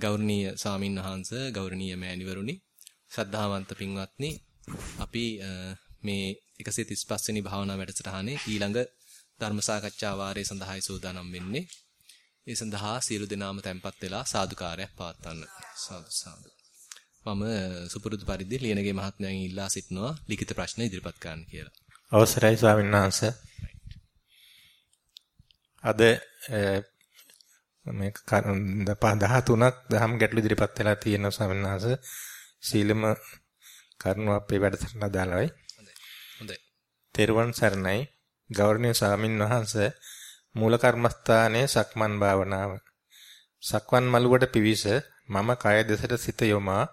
ගෞරවනීය ස්වාමින් වහන්සේ ගෞරවනීය මෑණිවරුනි ශ්‍රද්ධාවන්ත පින්වත්නි අපි මේ 135 වෙනි භාවනා වැඩසටහනේ ඊළඟ ධර්ම සාකච්ඡා වාරයේ සඳහායි සූදානම් වෙන්නේ. ඒ සඳහා සියලු දෙනාම tempත් වෙලා සාදුකාරයක් පවත්වන්න. සාදු සාදු. මම සුපුරුදු පරිදි ලියනගේ මහත්මයන් ඉල්ලා සිටිනවා ලිඛිත ප්‍රශ්න ඉදිරිපත් කරන්න කියලා. අවසරයි ස්වාමීන් වහන්සේ. අද මේ 13ක් දහම් ගැටළු ඉදිරිපත් වෙලා තියෙනවා ස්වාමීන් වහන්සේ. සීලම කරුණු අපේ වැඩසටහන දාලායි. හොඳයි. තෙරුවන් සරණයි ගෞරවනීය ස්වාමින් වහන්සේ මූල කර්මස්ථානයේ සක්මන් භාවනාව. සක්මන් මළුවට පිවිස මම කය දෙසට සිත යොමා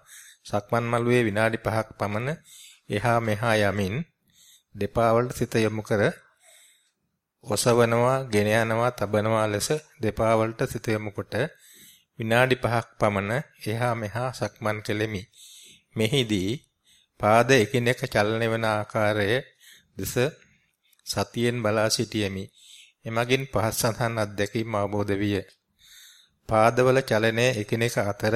සක්මන් මළුවේ විනාඩි 5ක් පමණ එහා මෙහා යමින් දෙපා වලට සිත යොමු කර ඔසවනවා, ගෙන යනවා, තබනවා ලෙස දෙපා වලට සිත යොමු කොට විනාඩි 5ක් පමණ එහා මෙහා සක්මන් කෙලෙමි. මෙහිදී පාද එකිනෙක චලනය වන ආකාරය දෙස සතියෙන් බලා සිටියෙමි. එමගින් පහත් සඳහන් අත්දැකීම් අවබෝධ විය. පාදවල චලනය එකිනෙක අතර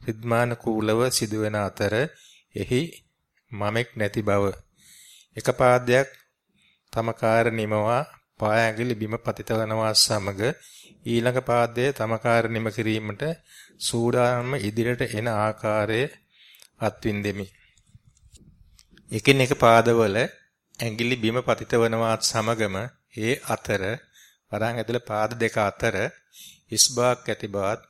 රිද්මාන කූලව සිදුවෙන අතර එහි මමෙක් නැති බව. එක පාදයක් තම කාර නිමවා පාය ඇඟිලි බිම පතිත කරනවා සමග ඊළඟ පාදයේ තම කාර නිම කිරීමට සූදානම් ඉදිරියට එන ආකාරය අත්විඳෙමි. එකිනෙක පාදවල ඇඟිලි බිම පතිත වනවත් සමගම ඒ අතර වරන් ඇතුළේ පාද දෙක අතර ඉස්බාක් ඇති බවත්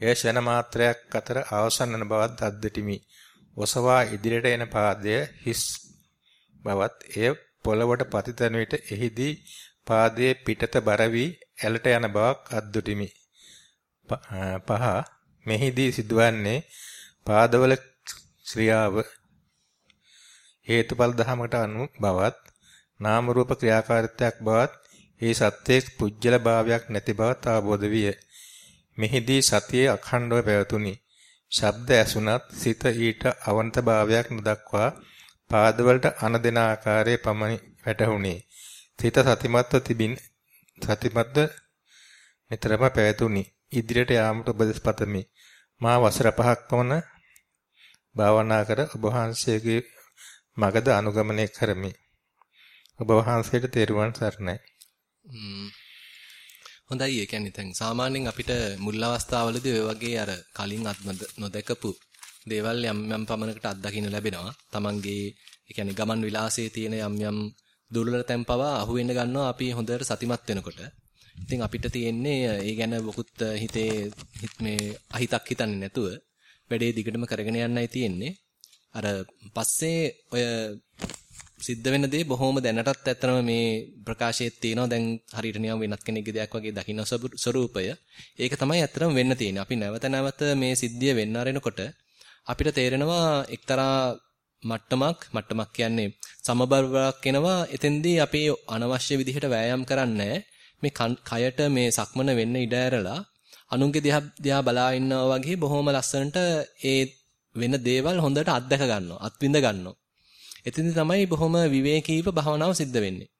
එය ෂණ මාත්‍රයක් අතර අවසන් වන බවත් අද්දටිමි. ඔසවා ඉදිරියට එන පාදය හිස් බවත් එය පොළවට පතිත වන විට එහිදී පාදයේ පිටත බර වී ඇලට යන බවක් අද්දුටිමි. පහ මෙහිදී සිදුවන්නේ පාදවල ක්‍රියාව හේතුඵල ධමකට අනු බවත් නාම රූප ක්‍රියාකාරීත්වයක් බවත් ඒ සත්‍යයේ පුජ්‍යල භාවයක් නැති බවත් අවබෝධ විය. මෙහිදී සතියේ අඛණ්ඩව පැවතුනි. ශබ්ද ඇසුණත් සිත ඊට අවන්ත භාවයක් නොදක්වා පාදවලට අන දෙන ආකාරයේ පමණි වැටහුණේ. සිත සතිමත්ව තිබින් සතිමත්ව නිතරම පැවතුනි. ඉදිරියට යාමට උපදෙස් පතමි. මා වසර පහක් පමණ භාවනා කර ඔබ වහන්සේගේ මගද අනුගමනය කරමි. ඔබ වහන්සේට තෙරුවන් සරණයි. හොඳයි ඒ කියන්නේ දැන් සාමාන්‍යයෙන් අපිට මුල් අවස්ථාවලදී ඔය වගේ අර කලින් අත් නොදකපු දේවල් යම් යම් පමණකට අත්දකින්න ලැබෙනවා. Tamange ඒ කියන්නේ ගමන් විලාසයේ තියෙන යම් යම් දුර්වල තැන් පවා අහුවෙන්න ගන්නවා අපි හොඳට සතිමත් වෙනකොට. ඉතින් අපිට තියෙන්නේ ඒ ගැන මොකුත් හිතේ හිත මේ අහිතක් හිතන්නේ නැතුව වැඩේ දිගටම කරගෙන යන්නයි තියෙන්නේ. අර පස්සේ ඔය සිද්ධ වෙන දේ බොහොම දැනටත් ඇත්තම මේ ප්‍රකාශයේ තියෙනවා දැන් හරියට නියම වෙනත් කෙනෙක්ගේ දෙයක් වගේ දකින්න ස්වරූපය. ඒක තමයි ඇත්තටම වෙන්න තියෙන්නේ. අපි නැවත නැවත මේ සිද්ධිය වෙන්න ආරෙනකොට අපිට තේරෙනවා එක්තරා මට්ටමක් මට්ටමක් කියන්නේ සමබරවක් එනවා. එතෙන්දී අපි අනවශ්‍ය විදිහට වෑයම් කරන්නේ මේ කයට මේ සක්මන වෙන්න ඉඩ ඇරලා අනුන්ගේ දිහා දිහා බලා ඉන්නවා වගේ බොහොම ලස්සනට ඒ වෙන දේවල් හොඳට අත්දැක ගන්නවා අත්විඳ ගන්නවා. එතෙන්දී තමයි බොහොම විවේකීව භාවනාව සිද්ධ වෙන්නේ.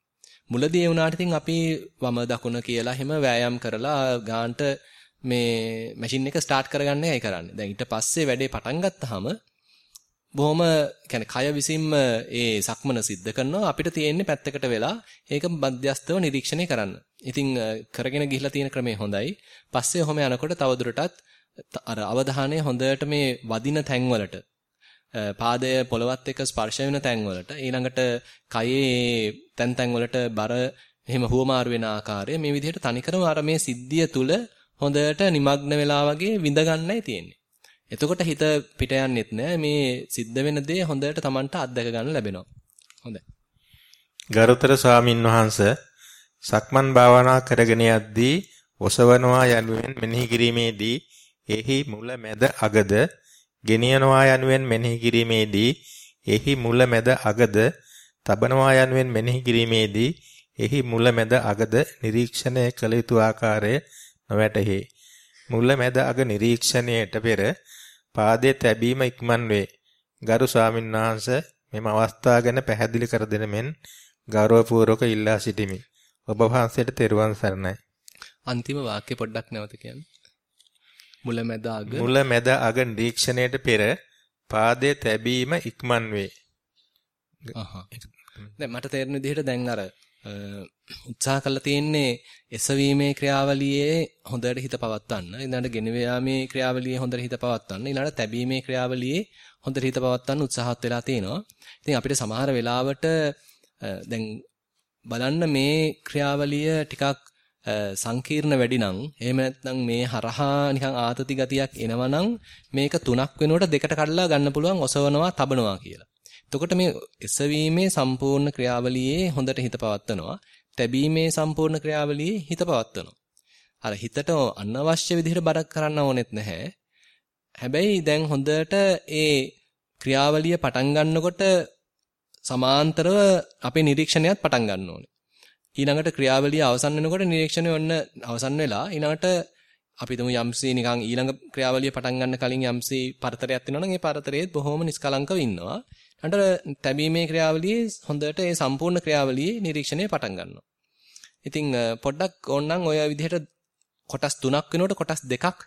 මුලදී ඒ වුණාට ඉතින් අපි වම දකුණ කියලා හැම වෑයම් කරලා ගාන්ට මේ මැෂින් එක ස්ටාර්ට් කරගන්න එකයි කරන්නේ? දැන් ඊට පස්සේ වැඩේ පටන් ගත්තාම බොහොම කියන්නේ කය විසින්ම ඒ සක්මන සිද්ධ කරනවා අපිට තියෙන්නේ පැත්තකට වෙලා ඒක මධ්‍යස්තව නිරීක්ෂණය කරන්න. ඉතින් කරගෙන ගිහිලා තියෙන ක්‍රමය හොඳයි. පස්සේ ඔහොම යනකොට තවදුරටත් අර අවධානය හොඳට මේ වදින තැන්වලට පාදය පොළවත් එක්ක ස්පර්ශ වෙන තැන්වලට ඊළඟට කයේ තැන් තැන්වලට බර එහෙම හුවමාරු වෙන ආකාරය මේ විදිහට තනිකරම අර මේ සිද්ධිය තුල හොඳට নিমগ্ন වෙලා වගේ විඳ ගන්නයි තියෙන්නේ. එතකොට හිත පිට යන්නෙත් නෑ මේ සිද්ධ වෙන දේ හොඳට Tamanට අත්දැක ගන්න ලැබෙනවා. හොඳයි. ගරුතර ස්වාමින් වහන්සේ සක්මන් භාවනා කරගෙන යද්දී ඔසවනවා යනුවෙන් මෙනෙහි කිරීමේදී එහි මුල මැද අගද ගෙනියනවා යනුවෙන් මෙනෙහි කිරීමේදී එහි මුල මැද අගද තබනවා යනුවෙන් මෙනෙහි කිරීමේදී එහි මුල මැද අගද නිරීක්ෂණය කළ යුතු ආකාරය නොවැටහි. මුල මැද අග නිරීක්ෂණයට පෙර පාදයේ තැබීම ඉක්මන් වේ. ගරු ස්වාමීන් වහන්සේ මෙම අවස්ථාව ගැන පැහැදිලි කර දෙන මෙන් ගෞරවපූර්වක ඉල්ලා සිටිමි. ඔබ වහන්සේට තෙරුවන් සරණයි. අන්තිම වාක්‍ය පොඩ්ඩක් නැවත කියන්න. මුල මැද අග මුල මැද අග නිරීක්ෂණයට පෙර පාදයේ තැබීම ඉක්මන් වේ. අහහ. දැන් මට තේරෙන විදිහට දැන් අර උත්සාහ කරලා තියෙන්නේ එසවීමේ ක්‍රියාවලියේ හොඳට හිත පවත්වන්න. ඊළඟට ගෙන යාමේ ක්‍රියාවලියේ හොඳට හිත පවත්වන්න. ඊළඟට තැබීමේ ක්‍රියාවලියේ හොඳට හිත පවත්වන්න උත්සාහත් වෙලා තිනවා. ඉතින් අපිට සමහර වෙලාවට දැන් බලන්න මේ ක්‍රියාවලිය ටිකක් සංකීර්ණ වැඩි නම් එහෙම නැත්නම් මේ හරහා නිකන් ආතති ගතියක් එනවනම් මේක තුනක් වෙනුවට දෙකට කඩලා ගන්න පුළුවන් ඔසවනවා තබනවා කියලා. එතකොට මේ එසවීමේ සම්පූර්ණ ක්‍රියාවලියේ හොඳට හිත පවත්නවා. තැබීමේ සම්පූර්ණ ක්‍රියාවලියේ හිත පවත්නවා. අර හිතට අනවශ්‍ය විදිහට බරක් කරන්න ඕනෙත් නැහැ. හැබැයි දැන් හොඳට ඒ ක්‍රියාවලිය පටන් ගන්නකොට සමාන්තරව අපේ නිරීක්ෂණයත් පටන් ගන්න ඕනේ. ඊළඟට ක්‍රියාවලිය අවසන් වෙනකොට නිරීක්ෂණය ඔන්න අවසන් වෙලා ඊළඟට අපි තුමු යම්සි නිකන් ඊළඟ ක්‍රියාවලිය පටන් ගන්න කලින් යම්සි පරතරයක් තියෙනවා නම් ඒ පරතරයේත් බොහොම නිස්කලංකව ඉන්නවා. ඊළඟට තැබීමේ ක්‍රියාවලියේ හොඳට ඒ සම්පූර්ණ ක්‍රියාවලියේ නිරීක්ෂණය පටන් ගන්නවා. ඉතින් පොඩ්ඩක් ඕනනම් ඔය විදිහට කොටස් තුනක් වෙනකොට කොටස් දෙකක්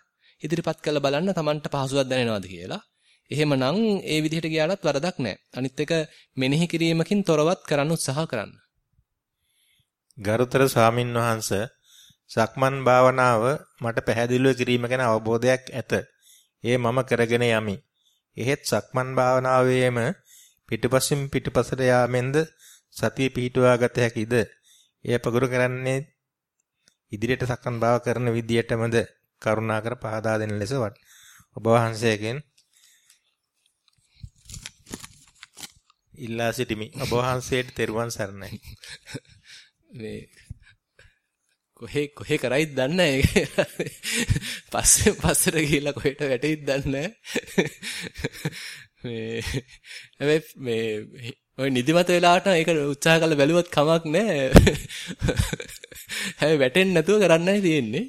ඉදිරිපත් කරලා බලන්න Tamanට පහසුවක් දැනෙනවද කියලා. එහෙමනම් ඒ විදිහට ගියාලත් වරදක් නැහැ. අනිත් එක මෙනෙහි කිරීමකින් තොරවත් කරන්න උත්සාහ කරන්න. ගරුතර ස්වාමින් වහන්සේ සක්මන් භාවනාව මට පැහැදිලිව කිරීම ගැන අවබෝධයක් ඇත. ඒ මම කරගෙන යමි. එහෙත් සක්මන් භාවනාවේම පිටුපසින් පිටුපසට යාමෙන්ද සතිය පිහිටුවා ගත හැකිද? එය පගුරු කරන්නේ ඉදිරියට සක්මන් භාව කරන විදියටමද කරුණාකර පහදා දෙන ලෙස ඔබ වහන්සේගෙන් ඉල්ලා සිටිමි. ඔබ වහන්සේට තෙරුවන් සරණයි. මේ කොහේ කොහේ කරයිද දන්නේ නැහැ. පස්සේ පස්සට ගිහිල්ලා කොහෙට වැටෙයිද දන්නේ මේ හැබැයි මේ ඔය නිදිමත වෙලාවට ඒක උත්සාහ කරලා බැලුවත් කමක් නැහැ. හැබැයි වැටෙන්නේ නැතුව කරන්නයි තියෙන්නේ.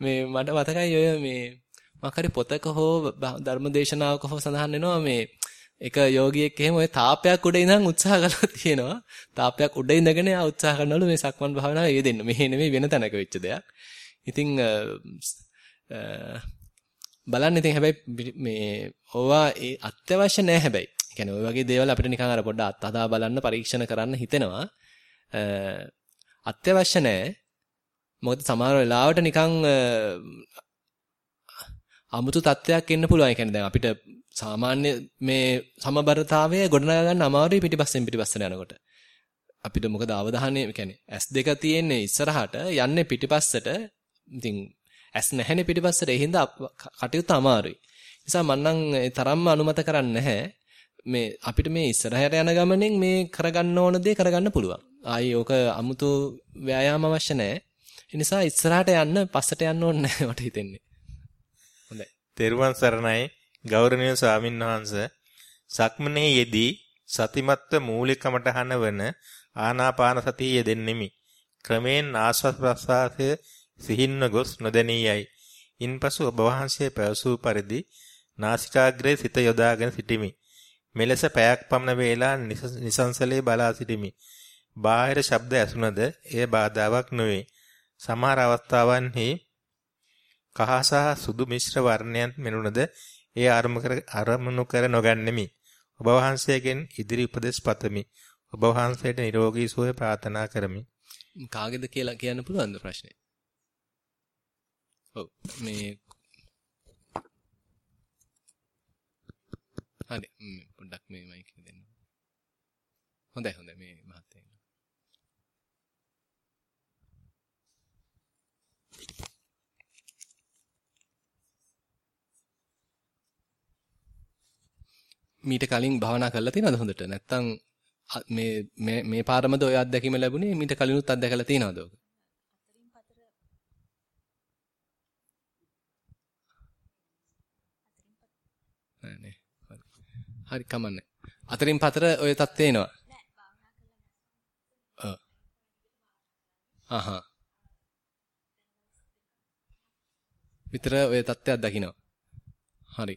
මේ මට මතකයි ඔය මේ මකරි පොතක හෝ ධර්මදේශනාවක හෝ සඳහන් වෙනවා මේ එක යෝගියෙක් එහෙම ওই තාපයක් උඩ ඉඳන් උත්සාහ කරලා තියෙනවා. තාපයක් උඩ ඉඳගෙන ආ උත්සාහ කරනවලු මේ සක්මන් භාවනාව යෙදෙන්න. මෙහෙ නෙමෙයි වෙන තැනක වෙච්ච දෙයක්. ඉතින් බලන්න ඉතින් හැබැයි මේ ඕවා ඒ අත්‍යවශ්‍ය නෑ හැබැයි. කියන්නේ ওই වගේ දේවල් අපිට නිකන් අර පොඩ්ඩක් අත්හදා බලන්න පරීක්ෂණ කරන්න හිතෙනවා. අත්‍යවශ්‍ය නෑ. මොකද සමහර වෙලාවට නිකන් අමුතු තත්ත්වයක් එන්න පුළුවන්. ඒ කියන්නේ දැන් අපිට සාමාන්‍ය මේ සමබරතාවය ගොඩනගා ගන්න අමාරුයි පිටිපස්සෙන් පිටිපස්සට යනකොට. අපිට මොකද අවධානය කියන්නේ S2 තියෙන්නේ ඉස්සරහට යන්නේ පිටිපස්සට. ඉතින් S නැහැනේ පිටිපස්සට. ඒ හින්දා කටයුත්ත අමාරුයි. නිසා මන්නම් තරම්ම අනුමත කරන්නේ නැහැ. මේ අපිට මේ ඉස්සරහට යන ගමනෙන් මේ කරගන්න ඕන දේ කරගන්න පුළුවන්. ආයි ඕක අමුතු ව්‍යායාම අවශ්‍ය නැහැ. ඒ නිසා ඉස්සරහට යන්න පස්සට යන්න ඕනේ නැහැ මට හිතෙන්නේ. හොඳයි. තෙරුවන් සරණයි. ගෞරවනීය ස්වාමින් වහන්සේ සක්මනේ යෙදී සතිමත්ව මූලිකමට හනවන ආනාපාන සතිය යෙදෙන්නෙමි. ක්‍රමෙන් ආස්වාද ප්‍රසආසය සිහින්ව ගොස් නොදැනියයි. ඉන්පසු ඔබ වහන්සේ පැවසූ පරිදි නාසිකාග්‍රේ සිත යොදාගෙන සිටිමි. මෙලෙස පැයක් පමණ වේලා නිසංසලේ බලා සිටිමි. බාහිර ශබ්ද ඇසුනද එය බාධාවක් නොවේ. සමහර අවස්ථාවන්හි කහ සහ සුදු මිශ්‍ර වර්ණයන් මෙනුනද ඒ අරමුණු කර නොගන්නෙමි. ඔබ වහන්සේගෙන් ඉදිරි උපදෙස් පතමි. ඔබ වහන්සේට නිරෝගී සුවය ප්‍රාර්ථනා කරමි. කාගේද කියලා කියන්න පුළුවන්ද ප්‍රශ්නේ? ඔව් මේ හරි පොඩ්ඩක් මේ මයික් එක දෙන්න. හොඳයි හොඳයි මේ මහත්තයා මීට කලින් භාවනා කරලා තියෙනවද හොඳට? නැත්තම් මේ මේ මේ පාරමද ඔය අත්දැකීම ලැබුණේ මීට කලිනුත් අත්දැකලා තියෙනවද ඔක? නෑ හරි කමන්නේ. අතරින් පතර ඔය තත්ත්වේ එනවා. ඔව්. අහහ. විතර ඔය තත්ත්වයක් දකින්න. හරි.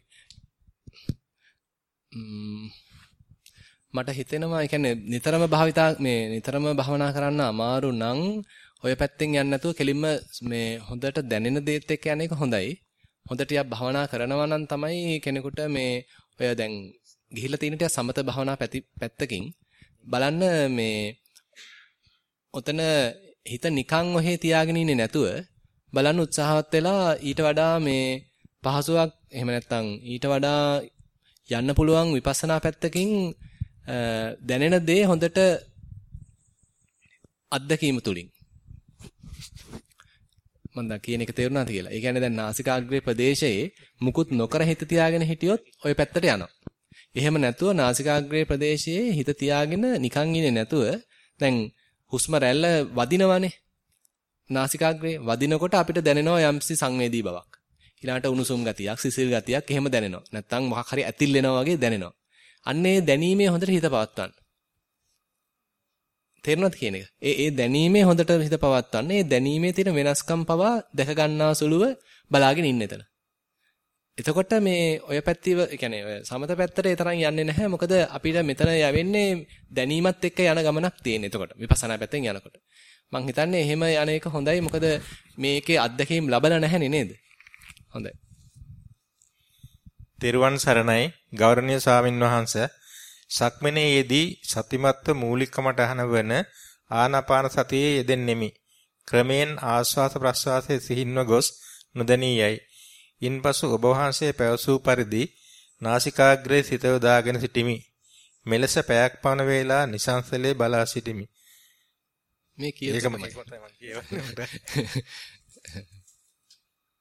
මට හිතෙනවා ඒ කියන්නේ නිතරම භාවිතා මේ නිතරම භවනා කරන්න අමාරු නම් ඔය පැත්තෙන් යන්නේ නැතුව කෙලින්ම මේ හොඳට දැනෙන දේත් එක්ක යන එක හොඳයි. හොඳ ටිකක් භවනා කරනවා නම් තමයි කෙනෙකුට මේ ඔය දැන් ගිහිල්ලා තියෙන ටික සමත භවනා පැත්තකින් බලන්න මේ ඔතන හිත නිකන් ඔහේ තියාගෙන ඉන්නේ නැතුව බලන්න උත්සාහවත් වෙලා ඊට වඩා මේ පහසුවක් එහෙම නැත්නම් ඊට වඩා යන්න පුළුවන් විපස්සනා පැත්තකින් දැනෙන දේ හොඳට අත්දැකීම තුලින් මම දැන් කියන එක තේරුණාද කියලා. ඒ කියන්නේ දැන් නාසිකාග්‍රේ ප්‍රදේශයේ මුකුත් නොකර හිත තියාගෙන හිටියොත් ওই පැත්තට යනවා. එහෙම නැතුව නාසිකාග්‍රේ ප්‍රදේශයේ හිත තියාගෙන නිකන් ඉන්නේ නැතුව දැන් හුස්ම රැල්ල වදිනවනේ. නාසිකාග්‍රේ වදිනකොට අපිට දැනෙනවා යම්සි සංවේදී බවක්. ඊළාට උණුසුම් ගතියක්, සිසිල් ගතියක් එහෙම දැනෙනවා. නැත්තම් මොකක් හරි ඇතිල් වෙනවා වගේ දැනෙනවා. අන්නේ දැනීමේ හොඳට හිත පවත්වන්න. තේරුණාද කියන එක? ඒ ඒ දැනීමේ හොඳට හිත පවත්වන්න. ඒ දැනීමේ තියෙන වෙනස්කම් පවා දැක ගන්නා සුළුව බලාගෙන ඉන්න එතන. එතකොට මේ ඔය පැත්තිව කියන්නේ ඔය සමත පැත්තට ඒ තරම් යන්නේ නැහැ. මොකද අපිට මෙතන යවෙන්නේ දැනීමත් එක්ක යන ගමනක් තියෙන. එතකොට විපස්සනා පැත්තෙන් යනකොට. මං හිතන්නේ එහෙම යන එක හොඳයි. මොකද මේකේ අත්දැකීම් ලබලා නැහැනේ නේද? හොඳයි. තෙරුවන් සරණයි ගෞරවනීය ස්වාමින් වහන්සේ සක්මනේයේදී සතිමත්ව මූලිකමට අහන වන ආනාපාන සතියේ යෙදෙන්නෙමි. ක්‍රමෙන් ආස්වාස ප්‍රස්වාසයේ සිහින්ව ගොස් නොදැනියයි. ඉන්පසු ඔබ වහන්සේ පැවසූ පරිදි නාසිකාග්‍රේ සිත යොදාගෙන සිටිමි. මෙලෙස පැයක් පවන වේලා නිසංසලේ බලා සිටිමි. මේ කියලම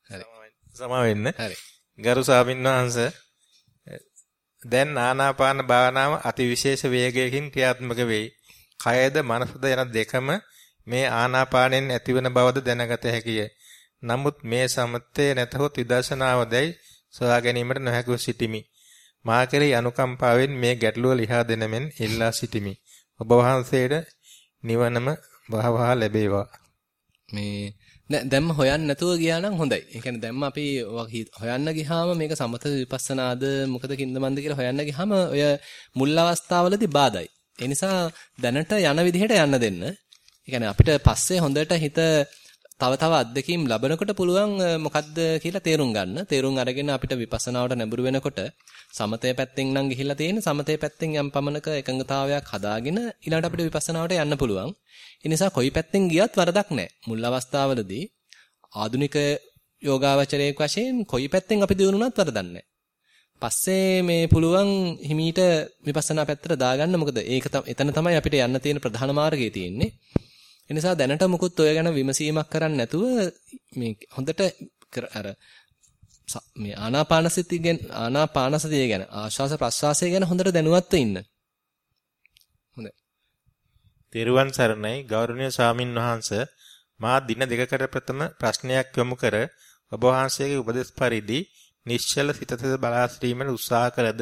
හරි. සමා වෙන්න. හරි. ගරු ස්වාමීන් වහන්සේ දැන් ආනාපාන භාවනාව අතිවිශේෂ වේගයකින් ක්‍රියාත්මක වෙයි. කයද මනසද යන දෙකම මේ ආනාපානෙන් ඇතිවන බවද දැනගත හැකිය. නමුත් මේ සමතේ නැතහොත් විදර්ශනාවදයි සොයා ගැනීමට නොහැකිව සිටිමි. මා කෙරෙහි අනුකම්පාවෙන් මේ ගැටලුව ලිහා දෙනමෙන් ඉල්ලා සිටිමි. ඔබ වහන්සේට නිවනම වහවහ ලැබේවා. මේ නෑ දැම්ම හොයන්න නැතුව ගියා නම් හොඳයි. ඒ කියන්නේ දැම්ම අපි හොයන්න ගියාම මේක සමත විපස්සනාද මොකද කින්දමන්ද කියලා හොයන්න ගියාම ඔය මුල් අවස්ථාවවලදී බාදයි. ඒ නිසා දැනට යන විදිහට යන්න දෙන්න. ඒ කියන්නේ අපිට පස්සේ හොඳට හිත තව තව අත්දැකීම් ලැබනකොට පුළුවන් මොකද්ද කියලා තේරුම් ගන්න. තේරුම් අරගෙන අපිට විපස්සනාවට නැඹුරු වෙනකොට සමතේ පැත්තෙන් නම් ගිහිල්ලා තියෙන සමතේ පැත්තෙන් යම් පමණක එකඟතාවයක් හදාගෙන ඊළඟට අපිට විපස්සනාවට යන්න පුළුවන්. ඒ නිසා කොයි පැත්තෙන් ගියත් වරදක් නැහැ. මුල් අවස්ථාවවලදී ආධුනික යෝගාවචරයෙක් වශයෙන් කොයි පැත්තෙන් අපි දිනුනොත් වරදක් පස්සේ මේ පුළුවන් හිමීට විපස්සනා පැත්තට දාගන්න මොකද ඒක එතන තමයි අපිට යන්න තියෙන ප්‍රධාන මාර්ගය තියෙන්නේ. ඒ නිසා දැනට මුකුත් ඔය ගැන විමසීමක් කරන්නේ නැතුව මේ හොඳට අර මේ ආනාපානසතිය ගැන ආනාපානසතිය ගැන ආශ්වාස ප්‍රශ්වාසය ගැන හොඳට දැනුවත්ව ඉන්න. හොඳයි. තෙරුවන් සරණයි ගෞරවනීය ස්වාමින් වහන්සේ මා දින දෙකකට ප්‍රථම ප්‍රශ්නයක් යොමු කර ඔබ වහන්සේගේ උපදෙස් පරිදි නිශ්චල සිතතද බලා සිටීමට උත්සාහ කළද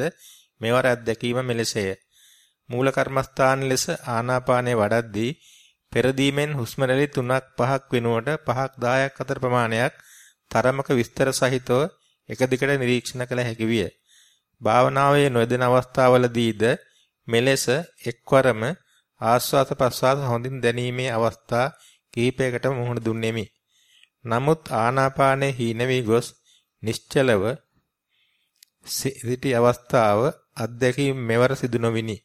මෙවර අත්දැකීම මෙලෙසය. මූල කර්මස්ථාන ලෙස ආනාපානයේ වඩද්දී පෙරදීමෙන් හුස්ම රැලි 3ක් 5ක් වෙනුවට 5ක් 10ක් අතර ප්‍රමාණයක් තරමක විස්තර සහිතව එක දිගට නිරීක්ෂණ කළ හැකි විය. භාවනාවේ නොයදෙන අවස්ථාවලදීද මෙලෙස එක්වරම ආස්වාද ප්‍රස්වාද හොඳින් දැනීමේ අවස්ථා කිහිපයකට මුහුණ දුන්නෙමි. නමුත් ආනාපානයේ හීන වී ගොස් නිශ්චලව සිටි අවස්ථාව අත්දැකීම් මෙවර සිදු නොවිනි.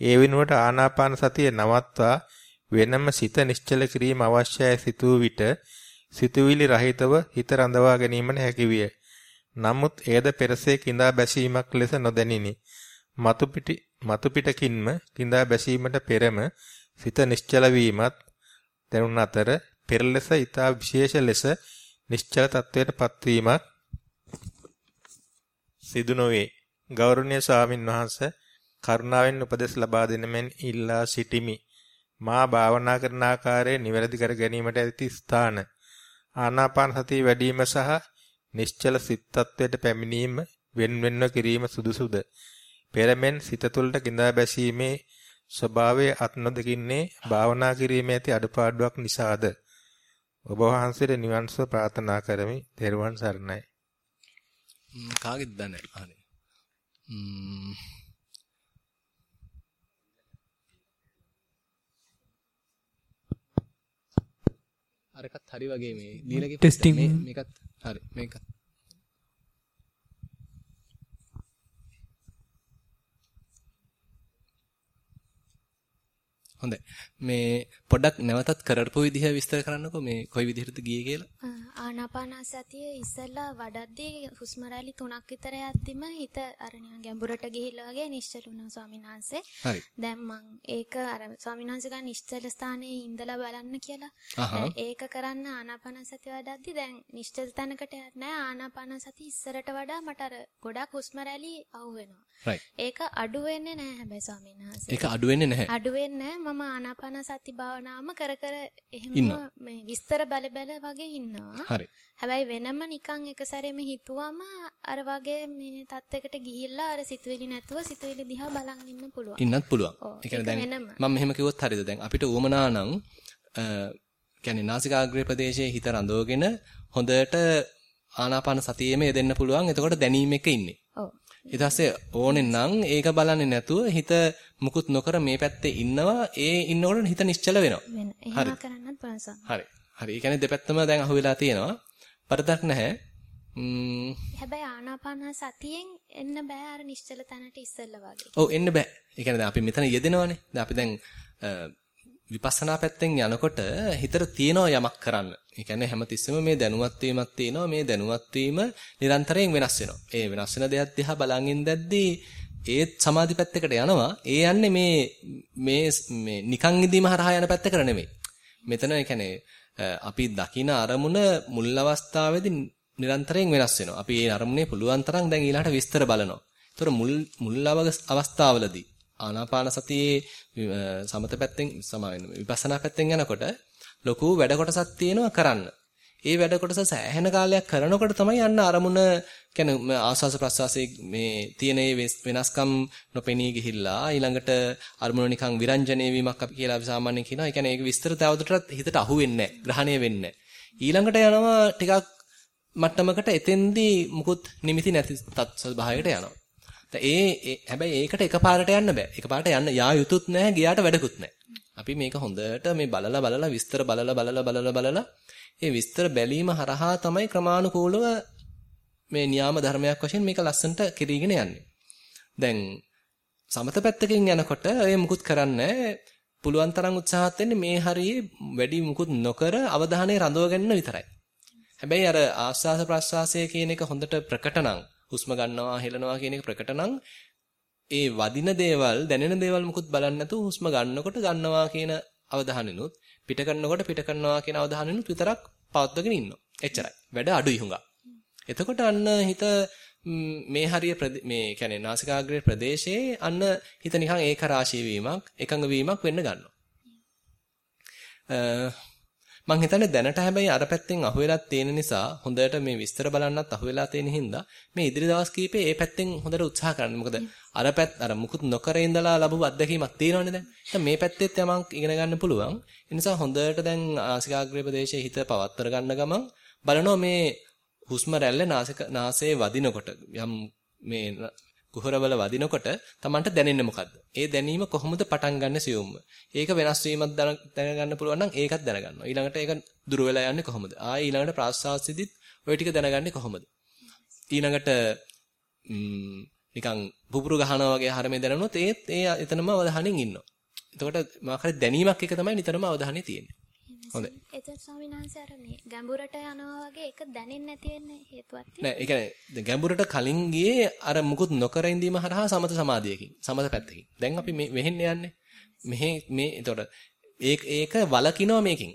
ඒ වෙනුවට ආනාපාන සතිය නවත්වා වෙනම සිත නිශ්චල කිරීම අවශ්‍යයි සිතූ විට සිතුවිලි රහිතව හිත රඳවා ගැනීමට හැකි විය. නමුත් එයද පෙරසේ කිඳා බැසීමක් ලෙස නොදැනිනි. මතු පිටි මතු පිටකින්ම කිඳා බැසීමට පෙරම සිත නිශ්චල වීමත් දැනුන අතර පෙර ලෙස ඊතා විශේෂ ලෙස නිශ්චල තත්වයට පත්වීමක් සිදු නොවේ. ගෞරවනීය ස්වාමින් වහන්සේ කරුණාවෙන් උපදෙස් ලබා දෙන මෙන් ඉල්ලා සිටිමි. මා භාවනා කරන ආකාරය නිවැරදි කර ගැනීමට ඇති ස්ථාන. ආනාපාන සතිය වැඩිම සහ නිශ්චල සිත් තත්වයට පැමිණීම වෙන්වෙන්ව කිරීම සුදුසුද? පෙරමෙන් සිත තුළට கிඳා බැසීමේ ස්වභාවය අත් නොදකින්නේ භාවනා කිරීමේ ඇති අඩපාඩුවක් නිසාද? ඔබ වහන්සේට නිවන් සුව ප්‍රාර්ථනා කරමි. තෙරුවන් සරණයි. කාගෙද දන්නේ? අනේ අරකත් හරි වගේ මේ දීලගේ ටෙස්ටිං මේකත් හරි. මේකත්. හොඳයි. මේ පොඩ්ඩක් නැවතත් කරපු විදිහ විස්තර කරන්නකෝ. මේ කොයි විදිහටද ගියේ කියලා? ආනාපානසතිය ඉස්සෙල්ලා වඩද්දී හුස්ම රැලි තුනක් විතර යද්දිම හිත අර නිකන් ගැඹුරට ගිහිල්ලා වගේ නිශ්චල වුණා ස්වාමීන් වහන්සේ. දැන් මං ඒක අර ස්වාමීන් වහන්සේ ගන්න නිශ්චල ස්ථානයේ ඉඳලා බලන්න කියලා. ඒක කරන්න ආනාපානසතිය වඩද්දී දැන් නිශ්චල තැනකට යන්නේ ආනාපානසතිය ඉස්සරට වඩා මට අර ගොඩක් හුස්ම රැලි අහු වෙනවා. ඒක අඩු වෙන්නේ නැහැ හැබැයි ස්වාමීන් වහන්සේ. ඒක අඩු වෙන්නේ නැහැ. අඩු වෙන්නේ මම ආනාපානසති භාවනාවම කර කර එහෙම මේ විස්තර බල බල වගේ ඉන්නවා. හරි. හැබැයි වෙනම නිකන් එක සැරේම හිතුවම අර වගේ මේ තත්යකට ගිහිල්ලා අර සිතුවිලි නැතුව සිතුවිලි දිහා බලන් ඉන්න පුළුවන්. ඉන්නත් පුළුවන්. ඒ කියන්නේ දැන් මම මෙහෙම කිව්වොත් හරියද දැන් අපිට උවමනා නම් කියන්නේ නාසිකාග්‍රේ ප්‍රදේශයේ හිත රඳවගෙන හොඳට ආනාපාන සතියෙම යෙදෙන්න පුළුවන්. එතකොට දැනීම එක ඉන්නේ. ඔව්. ඊට පස්සේ ඕනේ නම් ඒක බලන්නේ නැතුව හිත මුකුත් නොකර මේ පැත්තේ ඉන්නවා. ඒ ඉන්නකොට හිත නිශ්චල වෙනවා. වෙන. එහෙම කරන්නත් පුළුවන්. හරි. හරි. ඒ කියන්නේ දෙපැත්තම දැන් අහුවෙලා තියෙනවා. වරදක් නැහැ. හැබැයි ආනාපාන සතියෙන් එන්න බෑ අර නිශ්චල තැනට ඉස්සෙල්ලා වගේ. ඔව් එන්න බෑ. ඒ කියන්නේ දැන් අපි මෙතන යෙදෙනවනේ. දැන් අපි දැන් විපස්සනා පැත්තෙන් යනකොට හිතට තියෙනවා යමක් කරන්න. ඒ කියන්නේ හැමතිස්සෙම මේ දැනුවත් වීමක් තියෙනවා. මේ දැනුවත් වීම නිරන්තරයෙන් වෙනස් වෙනවා. ඒ වෙනස් වෙන දෙයක් දිහා බලන් ඉඳද්දී ඒත් සමාධි පැත්තකට යනවා. ඒ යන්නේ මේ මේ මේ නිකන් ඉදීම හරහා යන පැත්තකට නෙමෙයි. මෙතන ඒ කියන්නේ අපි දකින අරමුණ මුල් අවස්ථාවේදී නිරන්තරයෙන් වෙනස් වෙනවා. අපි ඒ අරමුණේ පුළුවන් තරම් දැන් ඊළාට විස්තර බලනවා. ඒතර මුල් මුල් අවස්ථාවලදී ආනාපාන සතියේ සමත පැත්තෙන් සමාවෙන්න විපස්සනා පැත්තෙන් යනකොට ලොකු වැඩ කොටසක් තියෙනවා කරන්න. ඒ වැඩ කොටස සෑහෙන කාලයක් කරනකොට තමයි යන්න අරමුණ කියන්නේ ආස්වාස ප්‍රස්වාසයේ මේ තියෙන වෙනස්කම් නොපෙනී ගිහිල්ලා ඊළඟට අරමුණ නිකන් විරංජනේ වීමක් අපි කියලා අපි සාමාන්‍යයෙන් කියනවා. ඒ කියන්නේ ඒක විස්තර තවදුරටත් හිතට අහු වෙන්නේ නැහැ. ග්‍රහණය වෙන්නේ නැහැ. ඊළඟට යනවා ටිකක් මට්ටමකට එතෙන්දී මුකුත් නිමිති නැති තත්ස්වභාවයකට යනවා. ඒ හැබැයි ඒකට එකපාරට යන්න බෑ. එකපාරට යන්න යා යුතුත් නැහැ, ගියාට වැඩකුත් නැහැ. අපි මේක හොඳට මේ බලලා බලලා විස්තර බලලා බලලා බලලා බලලා ඒ විස්තර බැලීම හරහා තමයි ක්‍රමානුකූලව මේ න්‍යාම ධර්මයක් වශයෙන් මේක ලස්සනට කිරීගෙන යන්නේ. දැන් සමත පැත්තකින් යනකොට ඒ මුකුත් කරන්නේ පුළුවන් තරම් උත්සාහත් වෙන්නේ මේ හරියේ වැඩි මුකුත් නොකර අවධානය රඳව ගන්න විතරයි. හැබැයි අර ආස්වාස ප්‍රස්වාසය කියන එක හොඳට ප්‍රකට නම් හුස්ම ගන්නවා හෙලනවා කියන එක ප්‍රකට නම් ඒ වදින දේවල් දැනෙන දේවල් මුකුත් බලන්නේ නැතුව හුස්ම ගන්නකොට ගන්නවා කියන අවධානෙනුත් පිට කරනකොට පිට කරනවා කියන අවධානෙනුත් විතරක් පවත්වගෙන ඉන්නවා. එච්චරයි. වැඩ අඩුයි හුඟා. එතකොට අන්න හිත මේ හරිය මේ කියන්නේ නාසිකාග්‍රේ ප්‍රදේශයේ අන්න හිත නිකන් ඒක රාශී වීමක් එකඟ වීමක් වෙන්න ගන්නවා. මං හිතන්නේ දැනට හැබැයි අර පැත්තෙන් අහුවෙලා තියෙන නිසා හොඳට මේ විස්තර බලන්නත් අහුවෙලා තියෙන හින්දා මේ ඉදිරි දවස් කීපේ ඒ පැත්තෙන් හොඳට උත්සාහ කරන්න. මොකද අර පැත්ත අර මුකුත් නොකර ඉඳලා ලැබුව අත්දැකීමක් තියෙනවනේ දැන්. දැන් මේ පැත්තෙත් යමක් ඉගෙන ගන්න පුළුවන්. ඒ නිසා හොඳට දැන් ආසිකාග්‍රේ ප්‍රදේශයේ හිත පවත්තර ගන්න ගමන් බලනවා මේ හුස්ම රැල්ල නාසික නාසයේ වදිනකොට යම් මේ කුහරවල වදිනකොට Tamanට දැනෙන්නේ මොකද්ද? ඒ දැනීම කොහොමද පටන් ගන්න සියුම්ම? ඒක වෙනස් වීමක් දැනගන්න පුළුවන් නම් ඒකත් දැනගන්නවා. ඊළඟට ඒක දුර වෙලා යන්නේ කොහොමද? ආයේ ඊළඟට ප්‍රාශ්වාසෙදිත් ওই ටික දැනගන්නේ කොහොමද? ඊළඟට නිකන් පුපුරු ගහනවා වගේ හැරමේ දැනුනොත් ඒත් ඒ එතනම අවධානයෙන් ඉන්නවා. එතකොට මොකක් හරි දැනීමක් එක තමයි නිතරම අවධානය තියෙන්නේ. හොඳයි. එතකොට ස්වාමීන් වහන්සේ අර මේ ගැඹුරට යනවා වගේ ඒක දැනෙන්නේ නැති වෙන්නේ හේතුවක් තියෙනවා. නෑ, ඒ කියන්නේ ගැඹුරට කලින් ගියේ අර මුකුත් නොකර ඉඳීම හරහා සමත සමාධියකින්, සමත පැත්තකින්. දැන් අපි මේ මෙහෙන් යන්නේ. මෙහෙ මේ එතකොට ඒක ඒක වලකිනවා මේකෙන්.